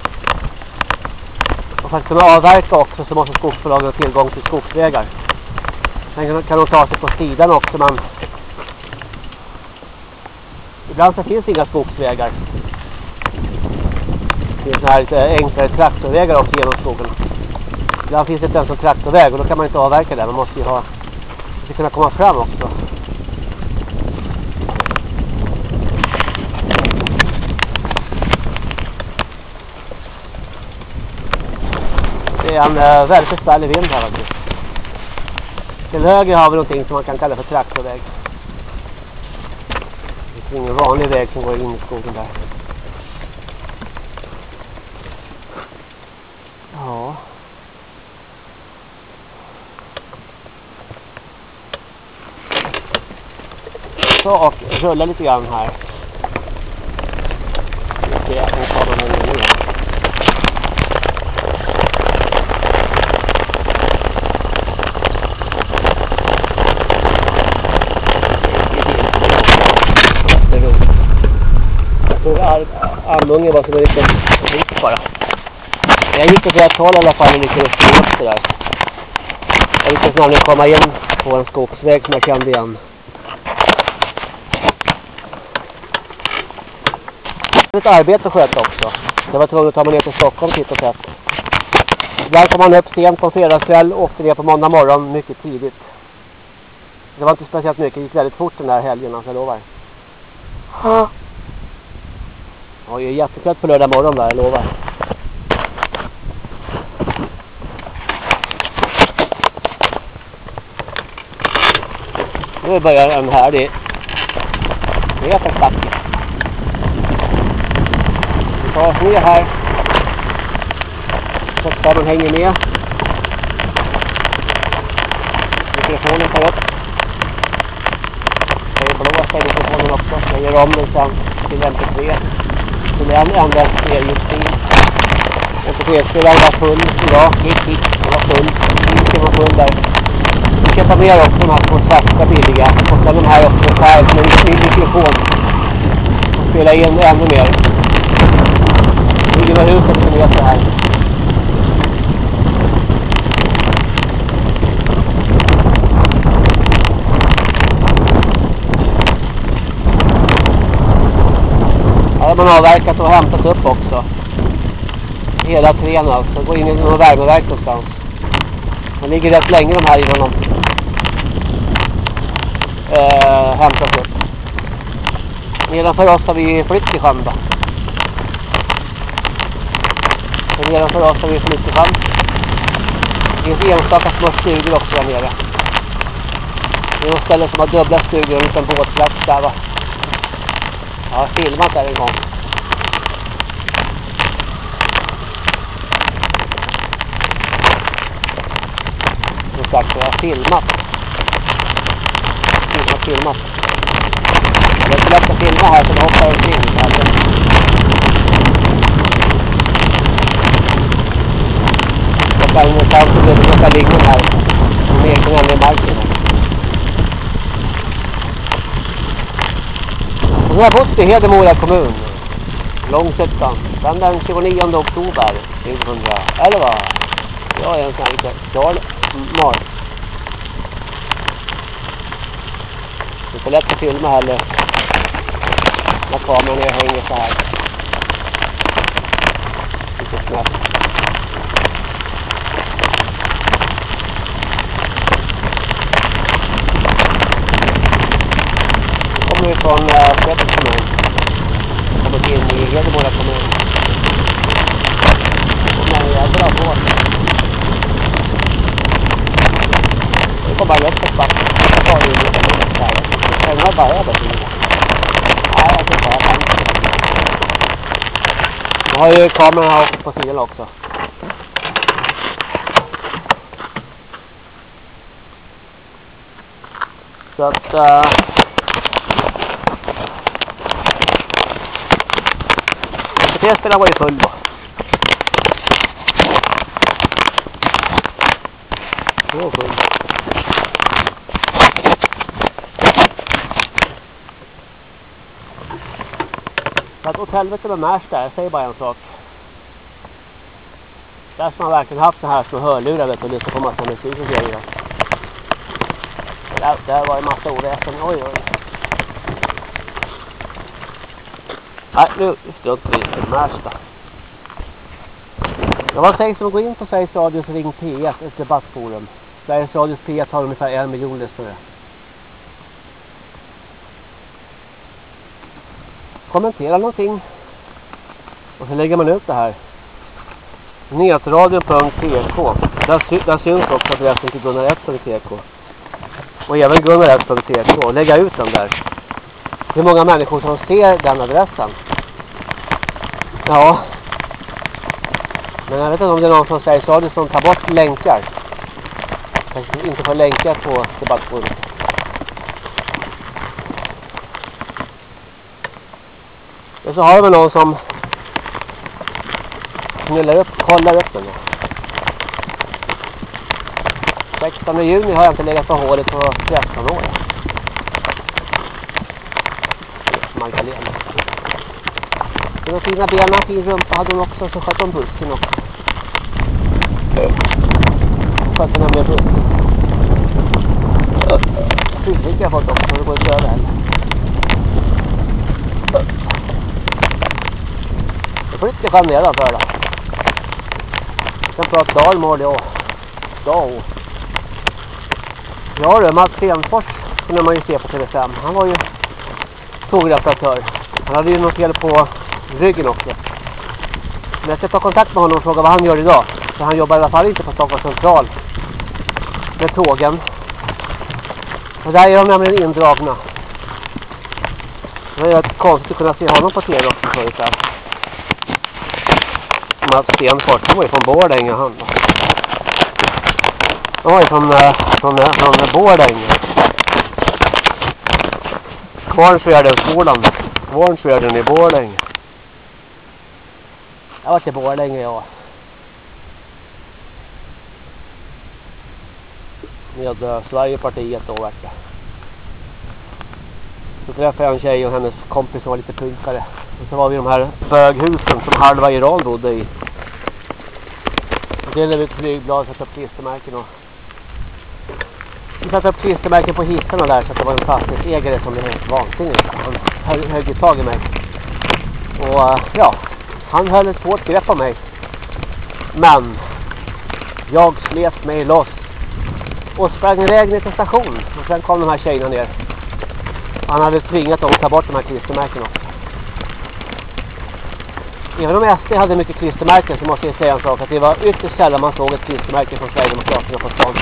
Och för att kunna avverka också så måste skogsbolagen ha tillgång till skogsvägar. Sen kan de ta sig på sidan också men ibland så finns det inga skogsvägar. Det finns här lite enklare traktorvägar också genom skogen. Ibland finns det inte ens en traktorväg och då kan man inte avverka där. Man måste ju ha, måste kunna komma fram också. Det är en äh, eh, väldigt besvärlig vind här faktiskt. Till höger har vi någonting som man kan kalla för traktorväg. Det är ingen vanlig väg som går in i skogen där. Ja. Så och rulla lite grann här. Det är en kameran hänger ner. Armbågen var som en liten risk bara. Jag gick åt rätt håll i alla fall och lyckades få upp det där. Jag lyckades nämligen komma in på en skogsväg som jag kände igen. Det är ett arbete att sköta också. Jag var tvungen att ta mig ner till Stockholm titt och tätt. Ibland kom man upp sent på fredagskväll och åkte ner på måndag morgon mycket tidigt. Det var inte speciellt mycket, det gick väldigt fort den där helgen, alltså jag lovar. Jag är ju jättetrött på lördag morgon där, jag lovar. Nu börjar den här, det det är. Vi tar oss ner här. Så att den hänger med. Mikrofonen tar upp. Jag blåser i mikrofonen också. Jag gör om den sen till MP3. Till en enda stereostil. MP3-spelaren var full idag. Gick hit. Den var full. Musiken var full där. Vi köper mer också de här två svarta billiga. Och sen de här också skärm med en ny mikrofon. Och spela in ännu mer. Det ligger huset som heter här. Här har man avverkat och hämtat upp också. Hela trän alltså. Går in i någon värmeverk någonstans. De ligger rätt länge de här innan de eh, hämtas upp. Nedanför oss har vi flytt i sjön då. Så nedanför oss har vi flytt i sjön. Det finns enstaka små stugor också där nere. Det är någon ställe som har dubbla stugor och en liten båtplats där va. Jag har filmat där en gång. Som sagt, jag har filmat. Filmat, filmat. Det är så lätt att filma här så det hoppar omkring. Alltså. Jag kan ingenstans så blir det plocka lingon här. Som ekar nämligen i marken. Nu har jag bott i Hedemora kommun. Långsötan. sedan den 29 oktober 2011. Jag är en sån här lite Mars. Det är inte lätt att filma heller. När kameran är hänger så här. Lite snabbt. kommer ju från eh, äh, Säters kommun. Kommit in i Hedemora kommun. Och en jävla båt. Det kommer bara rätt på. Jag tar ju lite mer så här. Jag hänger bara över till det. Nej, jag tycker jag kan inte. Jag har ju kameran här uppe på sidan också. Så att... Uh, Orkestern var ju full då. Det var full. Så att åt helvete med Märsta, jag säger bara en sak. Där ska man verkligen haft så här små hörlurar vet du, och lyssna på massa musik och grejer. Där, där var ju massa oväsen, oj oj. Nej, nu struntar vi i Märsta. Jag vad sägs om att gå in på Sveriges Radios Ring P1, ett debattforum? Sveriges Radios P1 har ungefär en miljon lyssnare. Kommentera någonting. Och så lägger man ut det här. Netradion.tk där, sy där syns också adressen till alltså Gunnar 1.tk. Och även Gunnar 1.tk. Lägga ut den där hur många människor som ser den adressen. Ja. Men jag vet inte om det är någon från Sveriges Radio som tar bort länkar. Kanske inte får länkar på debattbordet. Och så har vi någon som knullar upp, kollar upp den. 16 juni har jag inte legat på hålet på 13 år. Magdalena. Det var fina bena, fin rumpa hade hon också, så sköt hon burken också. Sköt nämligen med burken. har jag fått också, det går inte över heller. Det får inte skäm nedanför då. Sen prata dalmål, ja. Dag. Ja du, Mats Stenfors kunde man ju se på TV5. Han var ju tågreparatör. Han hade ju något fel på ryggen också. Men jag ska ta kontakt med honom och fråga vad han gör idag. För han jobbar i alla fall inte på Stockholms central med tågen. Och där är de nämligen indragna. Det är rätt konstigt att kunna se honom på tv också förut där. Mats Stenfors, han var ju från Borlänge han. Han var ju från, från, från, från Borlänge. Kvarnfjärdenskolan. Kvarnfjärden i Borlänge. Jag var till Borlänge, ja. Med uh, Sverigepartiet då vart det. Så träffade jag en tjej och hennes kompis som var lite punkare. Och så var vi i de här böghusen som halva Iran bodde i. Och delade ut flygblad, satte upp klistermärken och satte upp klistermärken på hissarna där så att det var en fastighetsägare som blev helt vansinnig. Han högg i tag i mig. Och eh, ja, han höll ett hårt grepp om mig. Men jag slet mig loss och sprang iväg ner till station. Och sen kom de här tjejerna ner. Han hade tvingat dem att ta bort de här klistermärkena också. Även om SD hade mycket klistermärken så måste jag säga en sak. Att det var ytterst sällan man såg ett klistermärke från Sverigedemokraterna på stan.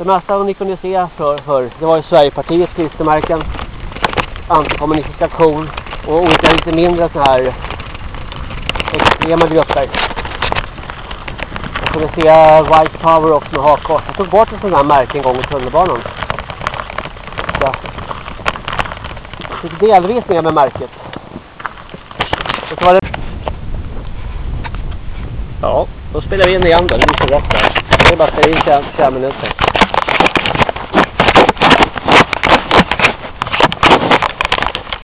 Det mesta ni kunde se för, för det var ju Sverigepartiets klistermärken. Antikommunistisk aktion och olika lite mindre så här extrema grupper. Jag kunde se White Power också med hakkors. Jag tog bort en sån där märke en gång i tunnelbanan. Så. Jag fick delvis med med märket. Och så var det... Ja, då spelar vi in igen då. Det blir så rätt där. Det är bara att in 5 minuter.